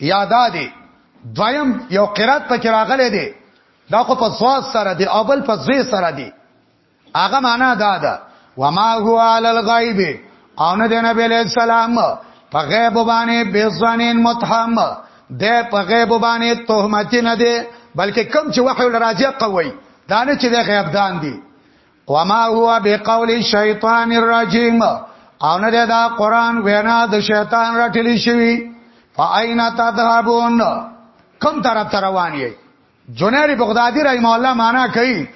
یادا دی دویم یو قرات پکې راغلی دی دا خو په سواز سره دی او بل په زوی سره دی هغه معنا دا ده وما هو علی الغیب او نه دی نبی علیہ السلام په غیب باندې بیزانین متهم ده په غیب باندې تهمت نه دی بلکې کم چې وحی راځي قوي دا نه چې د غیب دان دی وما هو بقول الشیطان الرجیم او نه دا قران وینا د شیطان رټلی شوی فاین تذهبون کوم طرف ته روان یې جنری بغدادي رحم الله معنا کوي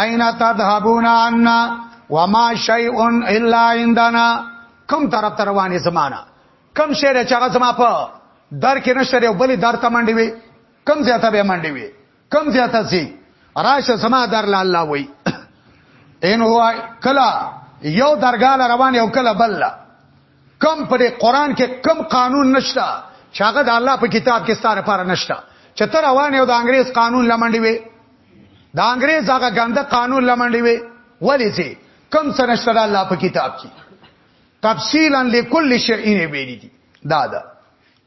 اين تذهبون عنا وما شيء الا عندنا کوم طرف ته روان یې زمانہ کم شعر چې هغه زما په در کې نشته یو بلی در ته منډي وي کم زیاته به منډي وي کم زیاته سي راشه سما در لا الله وای ان هو کلا یو درګال روان یو کلا بل کم پر قران کې کم قانون نشتا چاغه د الله په کتاب کې ستاره پر نشتا چتر روان یو د انګريز قانون لمنډي وي د انګريز هغه ګنده قانون لمنډي وي ولې سي کم سنشتر الله په کتاب کې تفصیلا لكل شيء ویلي دي دا دا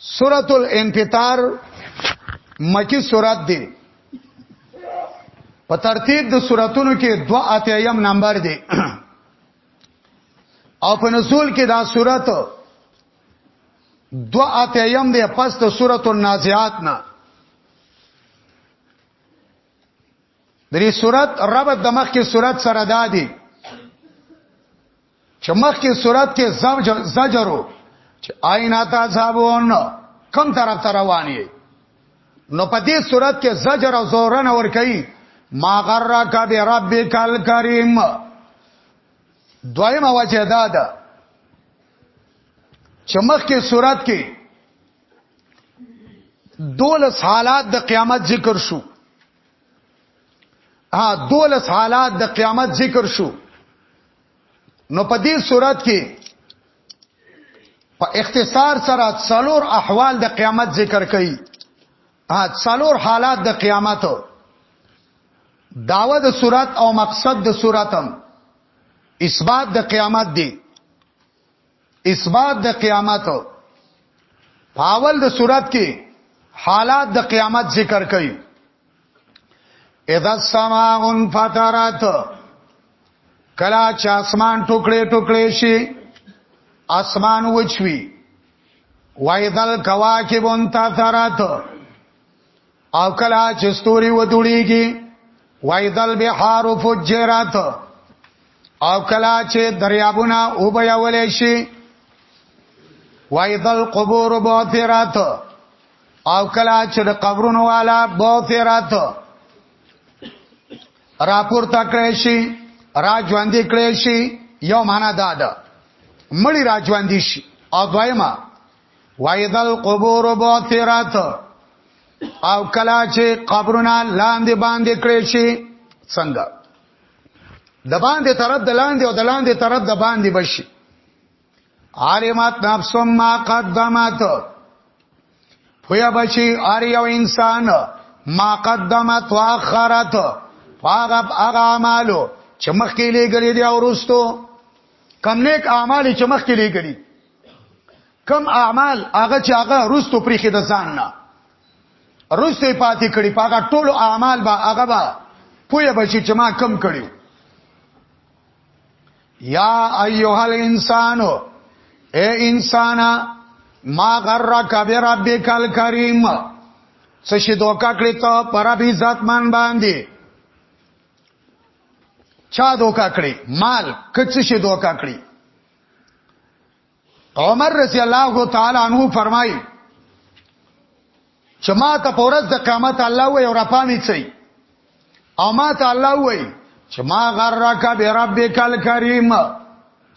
سورۃ الانفطار مکی سورۃ دی په ترتیب د سوراتونو کې دوا اتیم نمبر دی او په نزول کې دا سورات دوا اتیم دی پس د سورۃ النازعات نه درې سورات رب د مخ کې سورات سره دادی چې مخکې صورت کې زجر زجرو چې آینا تا صاحبون کم طرف ته روان یې نو په دې صورت کې زجر او زورن ور کوي ما غرک بربک الکریم دویمه وجه دا ده چې مخکې صورت کې دولس حالات د قیامت ذکر شو ها دولس حالات د قیامت ذکر شو نو په دې صورت کې په اختصار سره څلور احوال د قیامت ذکر کړي ها څلور حالات د قیامت داوه د صورت او مقصد د صورتم اثبات د قیامت دی اثبات د قیامت پاول د صورت کې حالات د قیامت ذکر کړي اذا السماء انفطرت کلا چې اسمان ټوکړې ټوکړې شي اسمان وچوي وایذل کواکب انتثرت او کلا چې ستوري ودوړيږي وایدل بحار فجرات او کلا چې دریابونه وبیولې شي وایدل قبور بوثرات او کلا چې د قبرونو والا بوثرات راپور تکړه شي را ژوند کړي شي یو معنا دا ده مړی را ژوند شي او دویمه وایذ القبور بعثرت او کلا چې قبرونه لاندې باندې کړی شي څنګه د باندې طرف د لاندې او د لاندې طرف د باندې بشي عالمات نفس ما قدمت پویا بچی ار یو انسان ما قدمت واخرت فاغب اغا اعمالو چې مخکې لګلې دي او رستو کم نیک اعمال چې مخکې لګلې کم اعمال هغه چې هغه رستو پرېخې د ځان نه رستو پاتې کړي پاګه ټولو اعمال به هغه به پوهه بشي چې ما کم کړیو یا ایها الانسان اے انسان ما غرک بربک الکریم څه شي دوکا کړی ته پر به عزت مان باندې چا دوکا کړی مال کڅ شي دوکا کړی عمر رضی الله تعالی عنہ فرمایي چې ما ته پورز د قیامت الله وې او را پامې چي او ما ته الله وې چې ما غرک بربک الکریم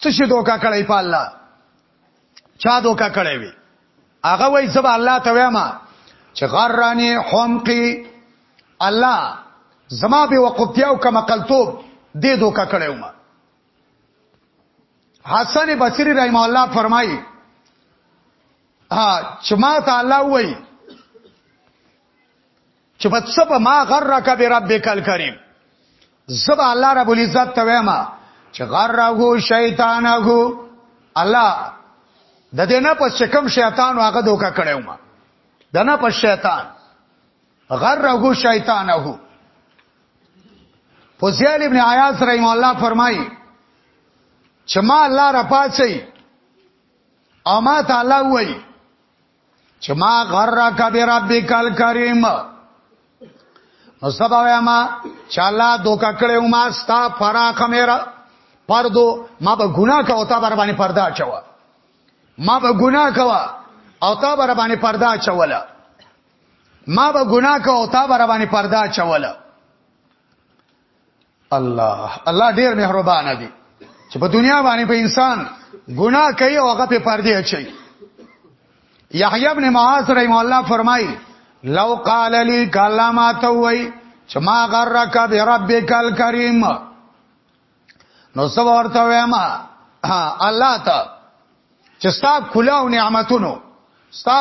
څه شي دوکا کړی په الله چا دوکا کړی وي هغه وای زب الله ته وایم چې غرانی حمقی الله زما به وقفتیا او کما قلتوب دې دوکا کړی وم حسن بصری رحم الله فرمایي ها چې ما ته الله وایي چې په څه په ما غرک بربک الکریم زب الله رب العزت ته وایم چې غرغو شیطانغو الله د دې نه پس کوم شیطان هغه دوکا کړو ما د نه پس شیطان غرغو شیطانغو فضیل ابن عیاض رحم الله فرمایي چې ما الله را پاتې او ما تعالی وای چې ما غرک بربک الکریم نو سبا ما چې الله دوکا کړو ما ستا فراخ میرا پردو ما به ګناه کا او تا بر باندې پردا چوا ما به ګناه کا او تا بر باندې پردا چولا ما به ګناه کو او تا به را باندې پردا چوله الله الله ډیر مهربان دی چې په دنیا باندې په انسان ګناه کوي او هغه په پردې اچي یحیی ابن معاذ رحم الله فرمای لو قال لي کلمات وای چې ما غرک بربک الکریم نو سبا ورته وایم الله ته چې ستا کلاو نعمتونو ستا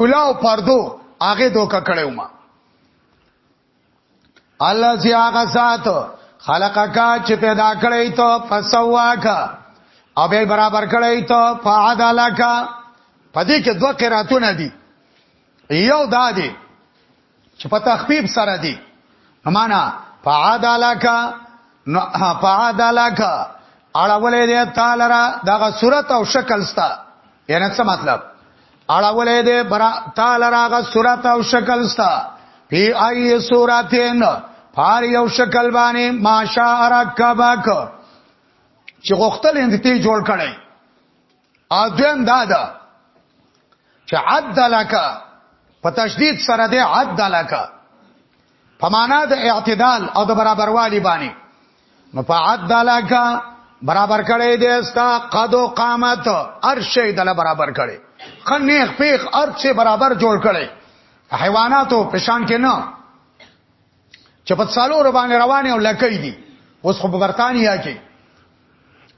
کلاو پردو هغه دوکه کړو ما الله چې هغه سات خلقک چې پیدا کړی ته فسواک او به برابر کړی ته فعدلک پدې کې دوه قراتونه دي یو دا دی چې په تخفیف سره دی معنا فعادلک نو فعادلک اړولې دی تعالی را دغه صورت او شکل ستا یعنی څه مطلب اړولې دی برا تعالی راغه صورت او شکل ستا پی ای صورتین فار یو شکل باندې ماشا رکبک چې غختل انت ته جوړ کړي او دویم دا ده چې عدلک په تشدید سره دی عدلک په معنا د اعتدال او د برابروالی باندې نو په عدلک برابر کړي دي استا قد او قامت هر شی دله برابر کړي خنیخ پیخ هر څه برابر جوړ کړي حیواناتو پشان کې نه چې په څالو روان روان او لکې دي اوس خو په برتانیا کې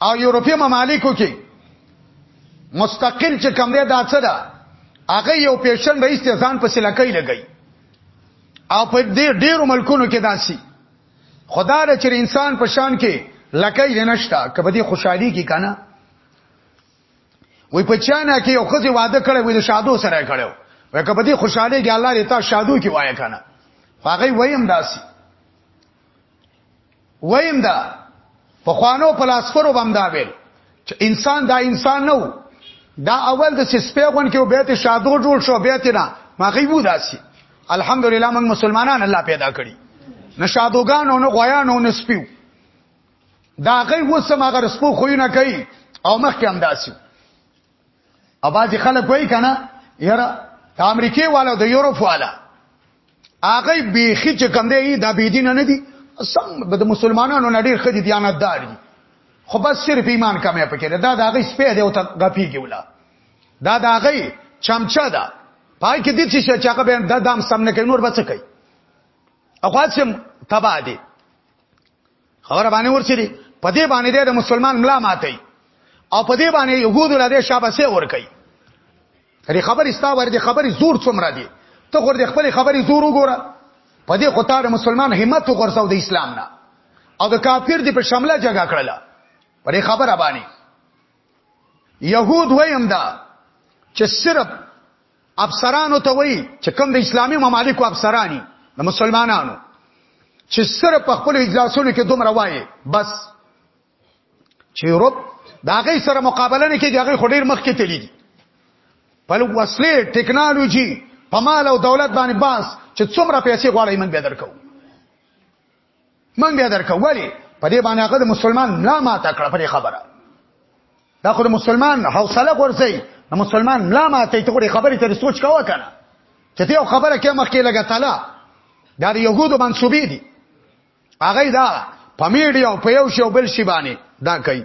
او یورپی ممالکو کې مستقل چې کم دی دا څه ده هغه یو پیشن به استیزان په سلکۍ لګی او په دې ډیرو ملکونو کې داسي خدا د چر انسان په شان کې لکۍ لنشتا کبه دې خوشحالي کې کنه وای په چانا کې یو خزي واده کړي وای د شادو سره کړو وای کبه دې خوشحالي کې الله دې تا شادو کې وای کنه هغه وایم داسي ویم دا په خوانو فلسفرو بم دا ویل چې انسان دا انسان نه وو دا اول د سپېغون کې بیت شادو جوړ شو بیت نه ما غیبو داسي الحمدلله موږ مسلمانان الله پیدا کړی نشادوګان او نه غویان او نه سپیو دا غي وسم هغه سپو خو نه کوي او مخکې هم داسي اباځي خلک وای کنه یاره د امریکای والو د یورپ والا هغه بیخي چې کم دی دا بيدین نه دي سم د مسلمانانو نه ډیر خدي دیانتدار دي خو بس صرف ایمان کمه پکې دا د هغه سپه دی او ته غپیږي ولا دا د هغه چمچا ده پای کې دې چې چاګه به د دام سم نه کوي نور بچ کوي اخواسم تبا دي خبره باندې ورچري په دې باندې د مسلمان ملا ماتي او په دې باندې يهودو له دې شابسه ور کوي هرې خبرې ستا ور دي خبرې زور څومره دي ته ور دي خپل خبرې زور وګوره په دې خطا د مسلمان همت وګرځاو د اسلام نه او د کافر دی په شمله جګه کړل پرې خبره باندې يهود وایم دا چې صرف افسرانو ته وایي چې کوم د اسلامي ممالکو افسرانی د مسلمانانو چې سره په خپل اجلاسونو کې دومره وایي بس چې یورپ دا غي سره مقابله نه کیږي هغه خډیر مخ کې تللی دي په وسلې ټکنالوژي په مال او دولت باندې باس چې څومره پیسې غواړي موږ به درکو من به درکو ولی په دې باندې هغه د مسلمان ملا ما تکړه په خبره دا خو د مسلمان حوصله ورځي د مسلمان ملا ما ته ته خبرې ته سوچ کاوه کنه چې ته خبره کې مخکې لګا تعالی دا د يهودو منسوبې دي هغه دا په میډیا او په یو شی او بل شی باندې دا کوي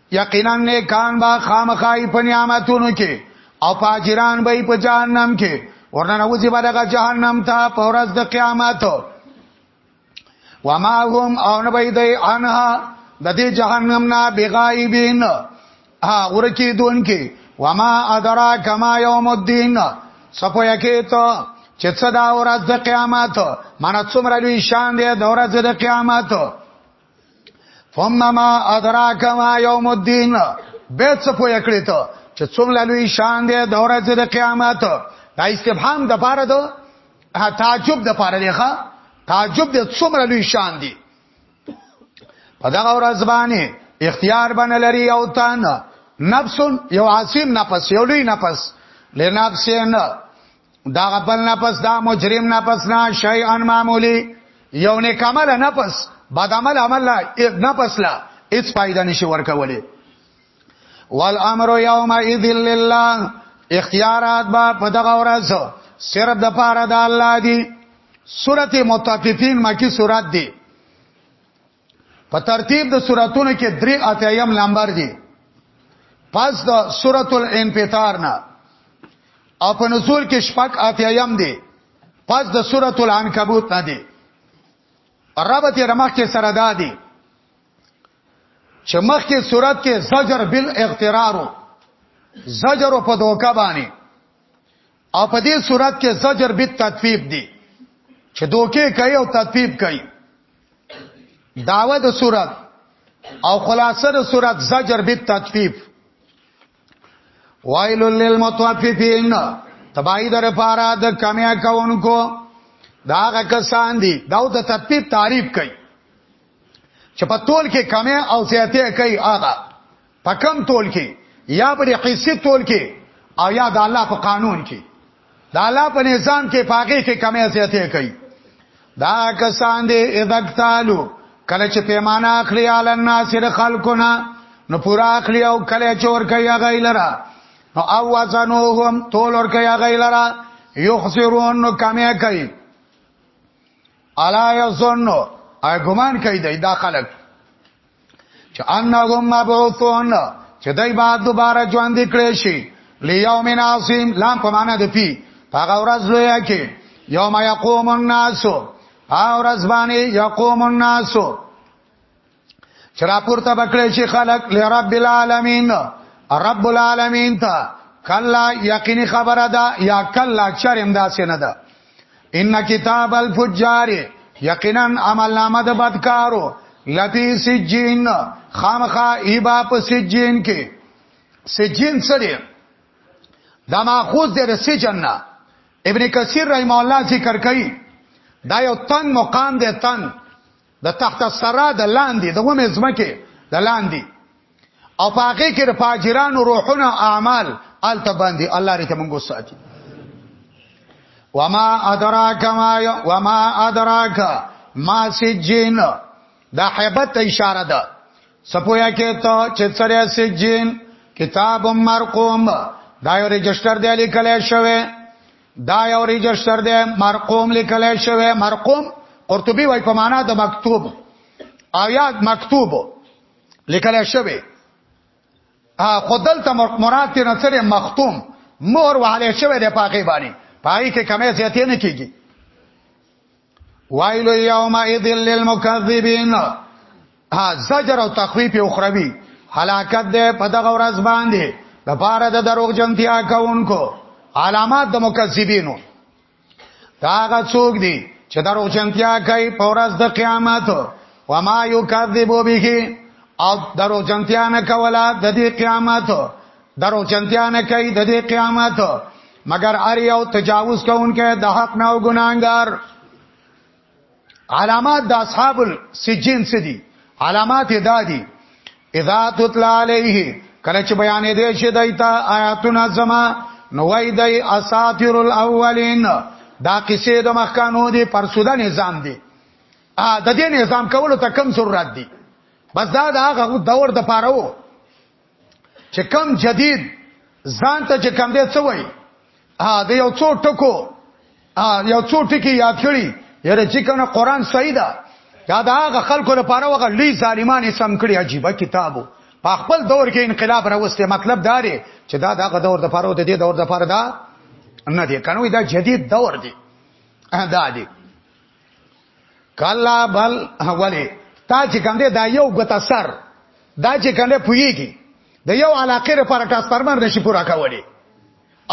یقینا نیکان با خامخای په نعمتونو کې او فاجران به په جهنم کې ورننه وځي به دغه جهنم ته په ورځ د قیامت وما هم او نه به دی انها د دې جهنم نه بغایبین ها ورکی دون کې وما ادرا کما یوم الدین سپویا کې ته چې څه دا ورځ د قیامت مانه څومره لوی شان دی د ورځ د قیامت ثم ما ادراک ما یوم الدین به څه پوی کړی ته چې څومره لوی شان دی د ورځې د قیامت دا استفهام د پاره ده تعجب د پاره دی ښا تعجب د څومره لوی شان دی په دا ورځ باندې اختیار باندې لري او تان نفس یو عاصم نفس یو لوی نفس لنفسین دا غبل نه پس دا مجرم نه پس نه شی ان معمولی یو نه کمل نه پس بد عمل عمل نه پس لا هیڅ فائدہ نشي ورکولې والامر یومئذ لله اختیارات با په دغه ورځ صرف د پاره د الله دی سورته متففین مکی سورات دی په ترتیب د سوراتونو کې درې اتیایم نمبر دی پس د سورۃ الانفطار نه او په نزول کې شپږ اتیایم دی پس د سورۃ العنکبوت نه دی ربط یې رمخ کې سره دا دی چې مخ کې سورۃ کې زجر بالاغترار زجر په دوکا باندې او په دې صورت کې زجر به تطفیف دی چې دوکه کوي او تطفیف کوي داوه د صورت او خلاصه د صورت زجر به تطفیف وایل للمتوففین تبای در پارا د کمیا کوونکو داغه کسان دي داو د تطبیق تعریف کوي چې په تول کې کمه او زیاته کوي هغه په کم تول کې یا په حیثیت تول کې او یا د الله په قانون کې د الله په نظام کې پاګه کې کمی زیاتې کوي دا کسان دې اذکتالو کله چې پیمانه اخلي علی الناس خلقنا نو پورا اخلي او کله چور کوي غیلرا نو او وزنوهم تول ور کوي غیلرا یخسرون نو کمی کوي الا یظن ای ګمان کوي دا خلک چې انهم مبعوثون چې دای با دوباره ژوند کړي شي لیوم عظیم لام په معنا د پی هغه ورځ لویا کې یوم یقوم الناس هغه ورځ باندې یقوم الناس چې راپورته بکړي شي خلق لرب العالمین رب العالمین ته کلا یقینی خبره ده یا کلا چرم داسې نه ده ان کتاب الفجار یقینا عمل نامه د بدکارو لفی سجین خامخا ایبا په سجین کې سجین سره دا ماخوذ دی د سجن نه ابن کثیر رحم الله ذکر کوي دا یو تن مقام دی تن د تحت السرا د لاندې د ومه زمکه د لاندې او پاګه کې د فاجرانو روحونه اعمال الته باندې الله دې موږ ساتي وما ادراک ما وما ادراک ما سجین دا حیبت اشاره ده سپویا کې ته چې سره سجین کتاب مرقوم دا یو رجستر دی لیکل شوی دا یو رجستر دی مرقوم لیکل شوی مرقوم قرطبي وای په معنا د مکتوب او یاد مکتوب لیکل شوی ا خدل ته مراد تیر سره مختوم مهر وعليه شوی دی پاکي باندې پای کې کمې زیاتې نه کیږي وایل یوم اذل للمکذبین ها زجر او تخویف اخروی هلاکت ده په دغه ورځ باندې د پاره د دروغ جنتیا کوونکو علامات د مکذبینو دا هغه څوک دي چې دروغ جنتیا کوي په ورځ د قیامت و ما یکذبو به او دروغ جنتیا نه کوله د دې قیامت درو چنتیا نه کوي د دې قیامت مگر ار یو تجاوز کوونکې د حق نه او ګناګار علامات د اصحاب السجن سدي علامات دادي اذا تطلع عليه کله چې بیان دې شي دایتا آیاتنا زما نو وای دای اساطیر الاولین دا کیسه د مخکانو دی پرسوده نظام دی ا د دې نظام کولو ته کم ضرورت دی بس دا دا دور د پاره وو چې کم جدید ځان ته چې کم دی څه وای ا د یو څو ټکو ا یو څو ټکی یاد کړی یره چې کنه قران صحیح ده دا دا هغه خلکو لپاره وغه لوی ظالمان یې سم کړی عجیب کتابو په خپل دور کې انقلاب راوسته مطلب دا دی چې دا دغه دور د پاره د دې دور د پاره دا نه دی کنوې دا جدید دور دی دا دی کلا بل اولی تا چې کوم دی دا یو غته سر دا چې کوم دی پویږي د یو علاقې لپاره ټرانسفارمر نشي پورا کولی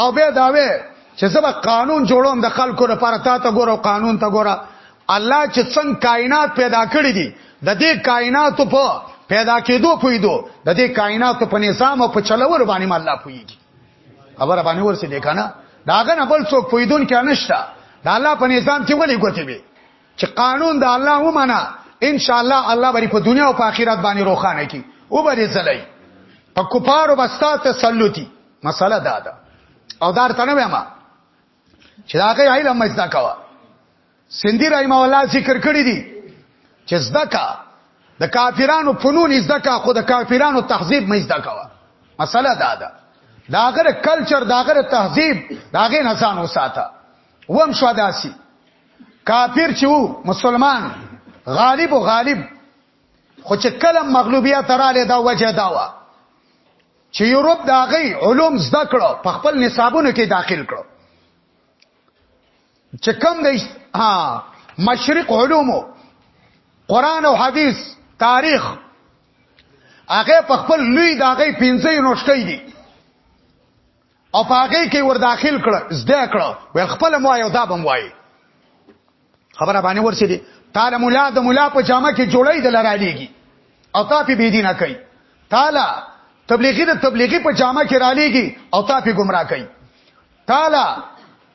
او به داوي چې زما قانون جوړوم د خلکو لپاره تا ته ګورو قانون ته ګورو الله چې څنګه کائنات پیدا کړی دي د دې کائنات په پیدا کېدو پویدو د دې کائنات په نظام او په چلول باندې الله پویږي خبره باندې ورسې دی کنه داغه نه بل څوک پویدون کې نشتا د الله په نظام کې ولې ګوتې وي چې قانون د الله ومنه ان شاء الله الله بری په دنیا او په آخرت باندې روخانه کی او بری زلای په کفارو بستا تسلطي مسله دا ده او دار تنه ما چې دا غي علم مزدا کوا سندی رحمه الله ذکر کړی دی چې زدکا د کافرانو فنون زدکا خو د کافرانو تهذیب مې زدکا وا مسله دا ده دا غره کلچر دا غره تهذیب دا غره نسان وساته وم شو داسي کافر چې وو مسلمان غالب او غالب خو چې کلم مغلوبیت رااله دا وجه دا وا چې یورپ دا غي علوم زده کړو په خپل نصابونو کې داخل کړو چې کوم دی ها مشرق علوم قران او حديث تاریخ هغه په خپل لوی داغه پنځه نوشکې دي او پاګه کې ور داخل کړ زده کړ ول خپل مو یو دا بم وای خبره باندې ورسې دي تعالی مولا د مولا په جامه کې جوړې د لرالېږي او تا په بيدی نه کوي تعالی تبلیغی د تبلیغی په جامه کې رالېږي او تا په گمراه کوي تعالی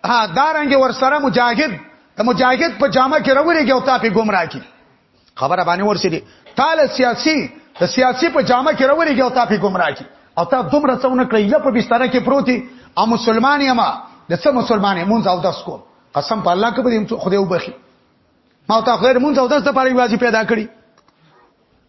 ها دارنګ ور سره مجاهد د مجاهد په جامه کې راوړيږي او تا په گمراه کی خبره باندې ورسېږي تعالی سیاسي د سیاسي په جامه کې راوړيږي او تا په گمراه کی او تا دومره څونه کړی یا په بستر کې پروتي او مسلمان یم د څه مسلمان یم مونږ او داس کوم قسم په الله کې به خدای وبخي ما تا خیر مونږ او داس د پاره واجب پیدا کړی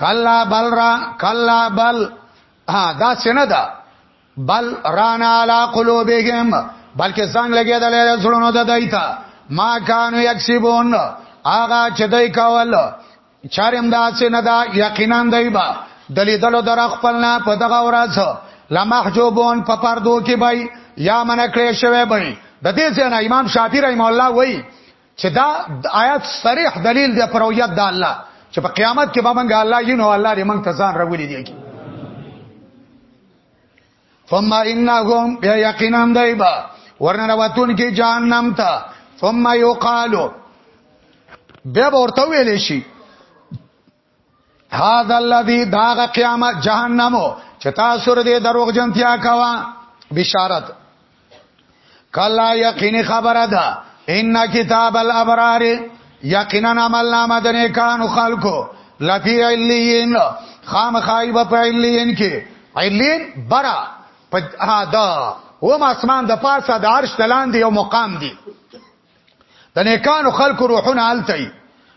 کلا بل را کلا بل ها دا څنګه ده بل رانا علی قلوبهم بلکې څنګه لګیا د لاره سړونو د دایتا ما کانو یکسبون آغا چې دای کول چارم دا چې نه دا یقینا دایبا دلیدلو در خپل نه په دغه ورځ لمحجوبون په پردو کې بای یا من کړې شوی بای د دې ځای امام شافعی رحم الله وای چې دا آیات صریح دلیل دی پر اویت د الله چې په قیامت کې به مونږه الله یې نو الله دې مونږ ته ځان راولي دی کی ثم انهم یقینا دایبا ورنه واتون کې جهنم ته ثم یقالو بیا ورته ویل شي هاذا الذی داغ قیامت جهنم چې تاسو ردی دروغ جنتیا کوا بشارت کلا یقین خبره ده ان کتاب الابرار یقینا عمل نامه د نیکانو خلکو لفی علیین خام خایب په علیین کې علیین برا په دا و ما اسمان د پاسه د عرش تلان دی یو مقام دی د نیکانو خلق روحونه التای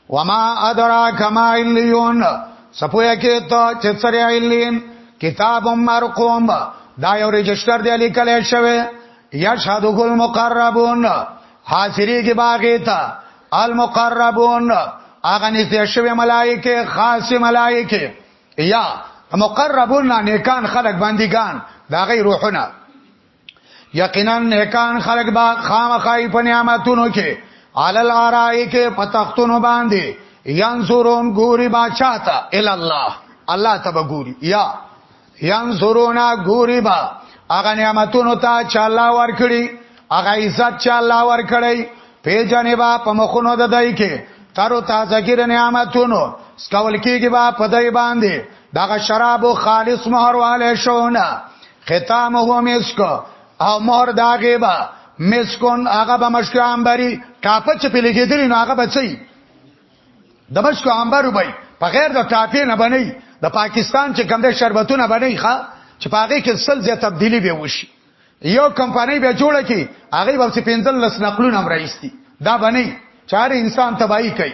وما ادراک ما علیون سپویا کې ته چې سره علین کتاب مرقوم دا یو رجستر دی لیکل شوی یا شادو المقربون حاضری کې باغی ته المقربون هغه نږدې شوی ملائکه خاص ملائکه یا مقربون نیکان خلق بندگان دا غي روحونه یقینا نیکان خلق با خامخای په نعمتونو کې علل ارائک پتختونو باندې ینظرون ګوري با چاته ال الله الله تبا ګوري یا ینظرون ګوري با هغه نعمتونو ته چې الله ورکړي هغه عزت چې الله ورکړي پیجنې با په مخونو د دای کې تر تازه کې نعمتونو سکول کېږي با په دای باندې دغه شراب خالص مہرواله شونه ختامه مسک او مهر دا غیبا مسکون هغه به مشک انبري ټاپه چې په لګیدلی نو هغه بچي د مشک انبر وبي په غیر د ټاپې نه بنئ د پاکستان چې کوم د شربتونه بنئ ښا چې پاګه کې سل زیات تبدیلی به وشي یو کمپانی به جوړه کی هغه به 15 لس نقلونه هم راځي دا بنئ چار انسان تباہی کوي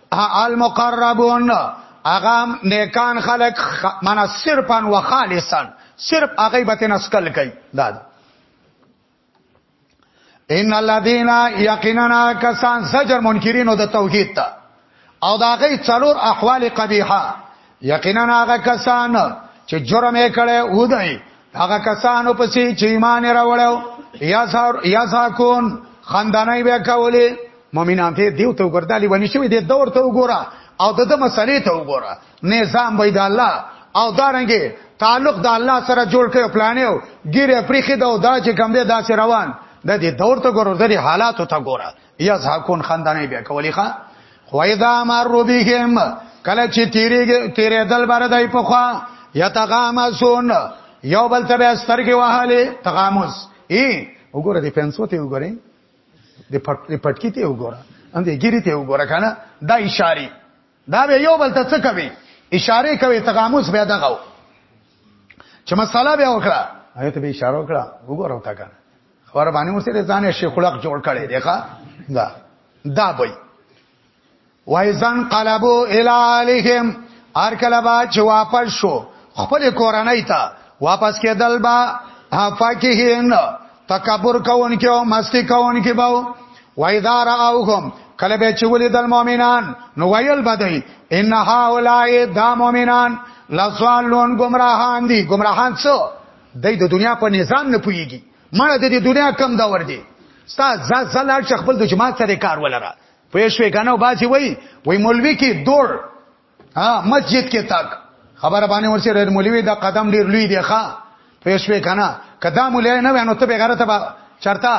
المقربون اغه نیکان خلق منا صرفا وخالصا صرف هغه به تنسکل کوي دا ان الذين يقيننا کسان سجر منکرین او د توحید ته او دا غي څلور احوال قبیحه یقینا هغه کسان چې جرم یې کړي و دی هغه کسانو پسې چې ایمان راوړل یا سار یا ساکون خندانای به کولې مؤمنان ته دیو ته وګردالي ونی شوی د دور ته وګوره او دغه مسلې ته وګوره نظام بيد الله او دارنګي تعلق د الله سره جوړ کړي پلانیو ګیره پریخي دا دا چې کم دی داسې روان د دې دور ته ګورو د حالاتو ته ګوره یا ځاکون خندانې بیا کولی ښا خویدا مر بهم کله چې تیرې تیرې دل بار دای په خوا یتغامسون یو بل ته به سترګې وهاله تغامس ای وګوره دې پنسو ته وګوره دې پټ دې پټکی ته وګوره ان دې ګری ته وګوره کنه دا اشاره دا به یو بل ته څه کوي اشاره کوي تغامس به دغه چې مساله به وکړه هغه ته به اشاره وکړه وګوره تا کنه خبر باندې مو سره ځان شیخ خلق جوړ کړي دی ښا دا دا وای وایزان قلبو الی علیهم هر کله با چې واپس شو خپل کورنۍ ته واپس کېدل با فاکهین تکبر کون کې او مستی کون کې باو وایذا راوهم کله به چې ولید المؤمنان نو ویل بدای ان هؤلاء دا مؤمنان لسوالون گمراهان دي گمراهان څو دی د دنیا په نظام نه پويږي مړه د دې دنیا کم دا ور دي ستا ځا زلار چې خپل د جماعت سره کار ولره پوه شوې کنه او باسي وای وای مولوي کې دور ها مسجد کې تک خبره باندې ورسې ډېر مولوي دا قدم ډېر لوی دی ښا پوه شوې کنه کدا مولای نه وانه ته بغیرته چرتا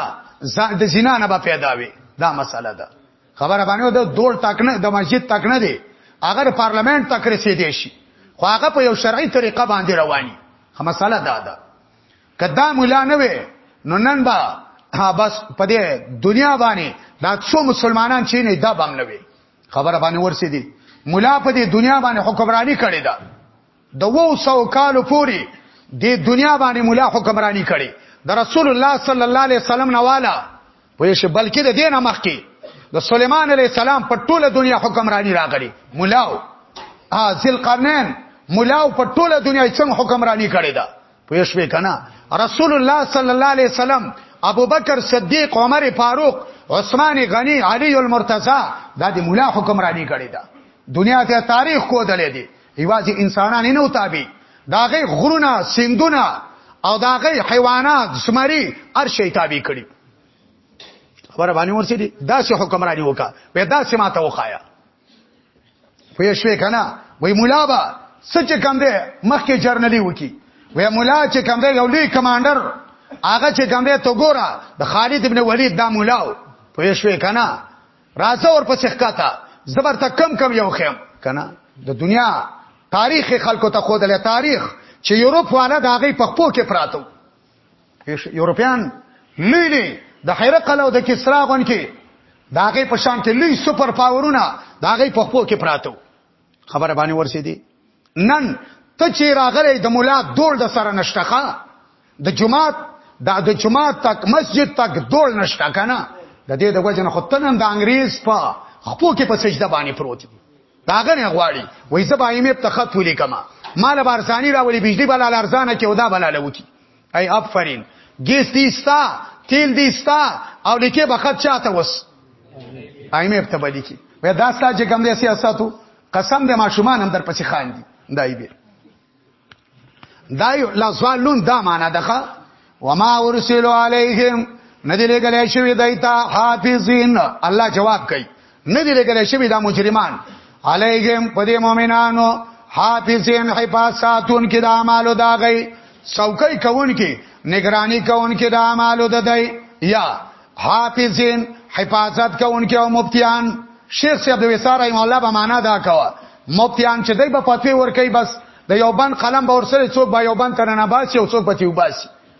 د زنا نه به پیدا وي دا مسله ده خبره باندې د دول تکنه د مسجد تکنه دی هغه پارلمان تک رسیدې شي خو هغه په یو شرعي طریقه باندې رواني خو مسله دا ده کدا مولا نه وي نو نن با بس په دې دنیا باندې دا څو مسلمانان چې نه دا بم نه وي خبره باندې ورسېدي مولا په دې دنیا باندې حکمرانی کړې ده د وو سو کالو پوری د دنیا باندې مولا حکمرانی کړي د رسول الله صلی الله علیه وسلم نواله وې شه بلکې د دینه مخ کې د سليمان عليه السلام په ټوله دنیا حکمرانی راغلی مولاو ا ذل قرنین مولاو په ټوله دنیا څنګه حکمرانی کړی دا پوه شوې کنه رسول الله صلی الله علیه وسلم ابوبکر صدیق عمر فاروق عثمان غنی علی المرتضی دا د مولا حکمرانی کړی دا دنیا ته تاریخ کو دلې دي یوازې انسانان نه او تابع داغه غرونه سندونه او داغه حیوانات سمری هر شی تابع کړي خبر باندې ورسې دي داسې حکمرانی وکا په داسې ماته وخایا پوه شوې کنه وای مولا با سچ کم دی مخکې جرنلی وکی وای مولا چې کم دی یو لوی کمانډر هغه چې کم دی تو ګوره د خالد ابن ولید دا مولاو پوه شوې کنه راځه ور پسې ښکاته زبر ته کم کم یو خیم کنه د دنیا تاریخ خلکو ته خود له تاریخ چې یورپ والا د هغه په خپو کې پراتو یورپیان لوی لوی د هرقل او د کسرا غون کې د هغه په شان کې لوی سپر پاورونه د هغه په خپو کې پراتو خبره باندې ورسېدي نن ته چې راغلې د مولا دول د سره نشټخه د جمعات دا د جمعات تک مسجد تک دول نشټه کنه د دې د وجنه خو تنن د انګريز په خپو کې په سجده باندې پروت دي داغه نه غواړي وای زبایم په تخت ولې کما مال بارسانی راولي بجلی بلال ارزانه کې ودا بلال وکی ای افرین ګیس دی ستا تیل دی ستا او لیکه بخت چاته وس ایم اف ته بلی کی وې دا ستا چې کوم دې سیاستو قسم دې ماشومان هم در پسې خان دي دای به دای لا زوالون دا معنا دغه وما ورسلو علیهم ندی لګلې شوی دایتا حافظین الله جواب کوي نه دی لګل شوی دا مجرمان علیهم په دې مؤمنانو حافظین حفاظاتون کې د اعمالو دا غي څوکۍ کون کې نگرانی کون کې د اعمالو د دی یا حافظین حفاظت کون کې او مفتیان شیخ صاحب د وساره ایم الله به معنا دا کوا مفتیان چې دای په فتوی ور کوي بس د یو بند قلم به ورسره څوک به یو بند ترنه باسي او څوک به تیوباسي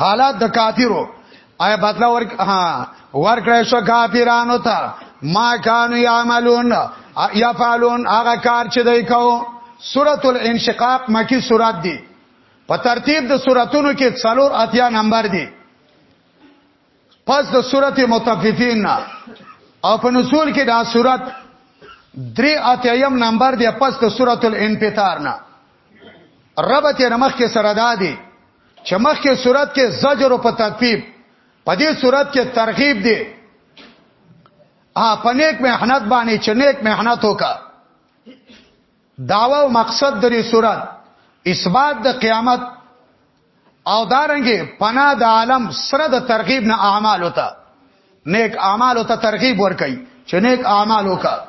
حالات د کافرو آیا بدلا ور ها ور کړی شو کافرانو ته ما کانو یعملون یفعلون هغه کار چې دوی کوي سورۃ الانشقاق مکی سورۃ دی په ترتیب د سوراتونو کې څلور اتیا نمبر دی پس د سورۃ متففین او په نزول کې دا سورۃ درې اتیایم نمبر دی پس د سورۃ الانفطار نه ربط رمخ کې سره دادی چې مخکې صورت کې زجر او په تکفیب په دې صورت کې ترغیب دی ا په نیک مهنت باندې چې نیک مهنت وکا داوا او مقصد د دې صورت اثبات د قیامت او دارنګي پنا د عالم سره د ترغیب نه اعمال وتا نیک اعمال وتا ترغیب ور کوي چې نیک اعمال وکړي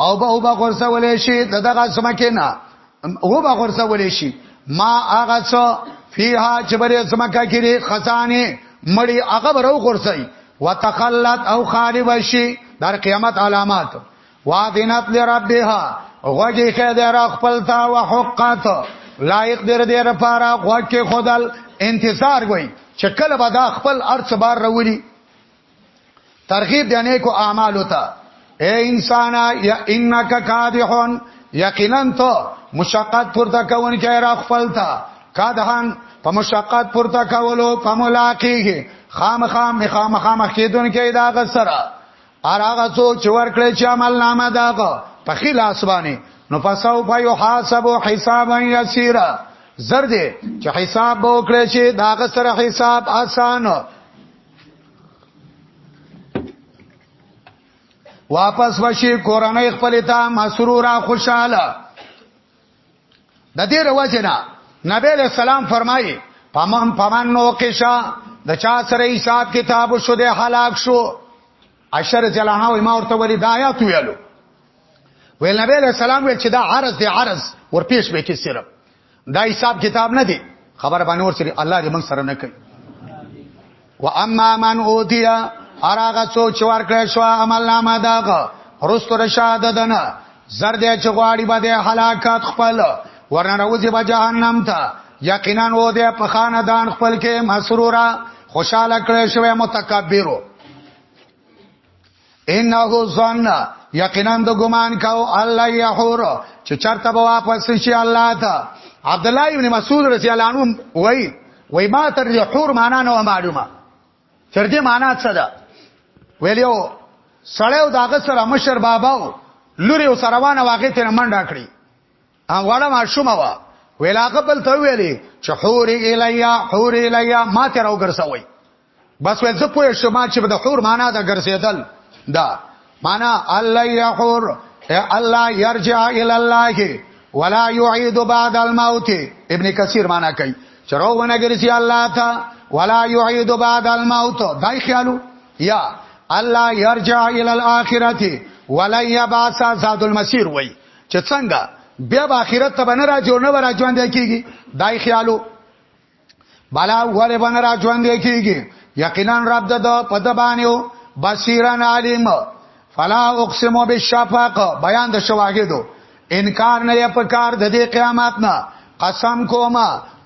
او به او به غرسه ولې شي دغه سمکه نه او به غرسه ولې شي ما هغه څو فيها چې بری سمکه کې خزانه مړی هغه برو غرسي وتخلت او خالی وشي در قیامت علامات واذنت لربها غوږی کې د را خپل تا او حقات لایق در دې لپاره غوږ کې خدل انتظار وای چې کله به دا خپل ارث بار وروړي ترغیب دی نه کو اعمال وتا اے انسان یا انک کادحون یقینا ته مشقت پورته کون کې را خپل تا کادحان په مشقت پورته کولو په ملاقات خامخا مخامخا مخکیدون کې دا غسرہ ار هغه څو چې ورکړي چې عمل نامه داغه په خیل اسبانه نو پسو په یو حساب حسابا یسیرا زر دې چې حساب وکړي چې داغه سره حساب آسان واپس وشي کورنۍ خپل ته مسرورا خوشاله د دې روزنه نبی له سلام فرمایي پمن پمن نو کښا د چا سره حساب کتاب شو د هلاک شو اشر جلاه او ما ورته ولې دایات ویلو ویل نبی له سلام ویل چې دا عرض دی عرض ورپیش به کې صرف دا حساب کتاب نه دی خبر باندې ورسره الله دې موږ سره نه کوي و اما من اوتیا اراغه څوک چې ورکړې شو عمل نامه داغه رستو رشاد دنه زر دې چې غواړي به هلاکت خپل ورنه روزي به جهنم ته یقینا و دې په خاندان خپل کې مسرورا خوشاله کړې شوی متکبرو انه ظن یقینا د ګمان کاو الله یحور چې چرته به واپس شي الله ته عبد الله ابن مسعود رضی الله عنه وای وای ما تر یحور معنا نه معلومه تر دې معنا څه ده ویلو سړیو داغه سره مشر باباو لوري او سروانه واقع ته منډه کړی هغه ما شومه وا ویلاغه بل ته ویلې چې حور الیا حور الیا ما ته راو ګرځوي بس وې زه پوه شوم چې د حور معنا د ګرځیدل دا معنا الله یا حور الله يرجع الى الله ولا يعيد بعد الموت ابن کثیر معنا کوي چرو ونه ګرځي الله تا ولا يعيد بعد الموت دای خیالو یا الله يرجع الى الاخرته ولا يبعث زاد المسير وای چې څنګه بیا به اخرت ته بنه راځي او نه راځوان دی کیږي دای خیالو بالا وره باندې را ژوند کیږي یقینا رب د په د باندې بصیرن علیم فلا اقسم بالشفاق بیان د شواهدو انکار نه یې په کار د دې قیامت نه قسم کوم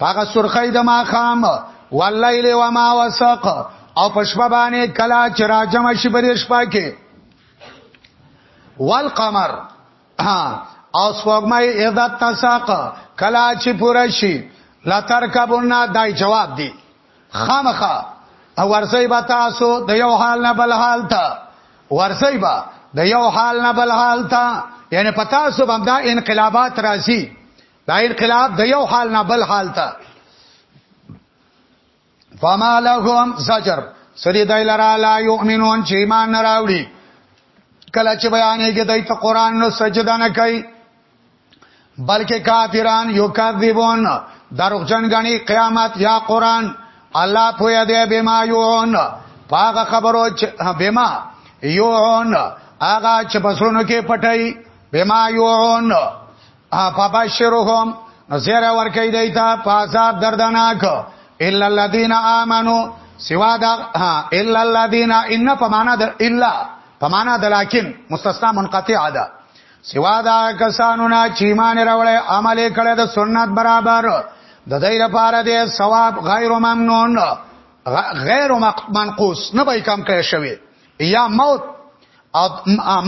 هغه سرخی د ما خام واللیل و ما وسق او پشپا باندې کلا چراجم شي بریښ پاکه والقمر ها او سپوږمۍ اذا تساق کلا چې پوره شي لا ترکبون دای جواب دی خامخه او ورسې به تاسو د یو حال نه بل حال ته ورسې به د یو حال نه بل حال ته یعنی پتا سو باندې دا انقلابات راځي دا انقلاب د یو حال نه بل حال ته فما لهم زجر سری دای لرا لا یؤمنون چې ایمان نه راوړي کله چې بیانې کې دای ته قران نو سجده نه کوي بلکې کافران یو کذبون دروغجن غني قیامت یا قران الله پویا دی بما یون پاغه خبرو چې بما یون هغه چې بسونو کې پټای بما یون فبشرهم زیر ورکی دیتا پاساب دردناک الا الذين امنوا سوا دا الا الذين ان پمانا د الا پمانا د لكن مستثنا منقطع ده سوا دا کسانو نه چې مان راولې عمل کړي د سنت برابر د دې لپاره د ثواب غیر ممنون غیر منقوص نه به کم کړی شوی یا موت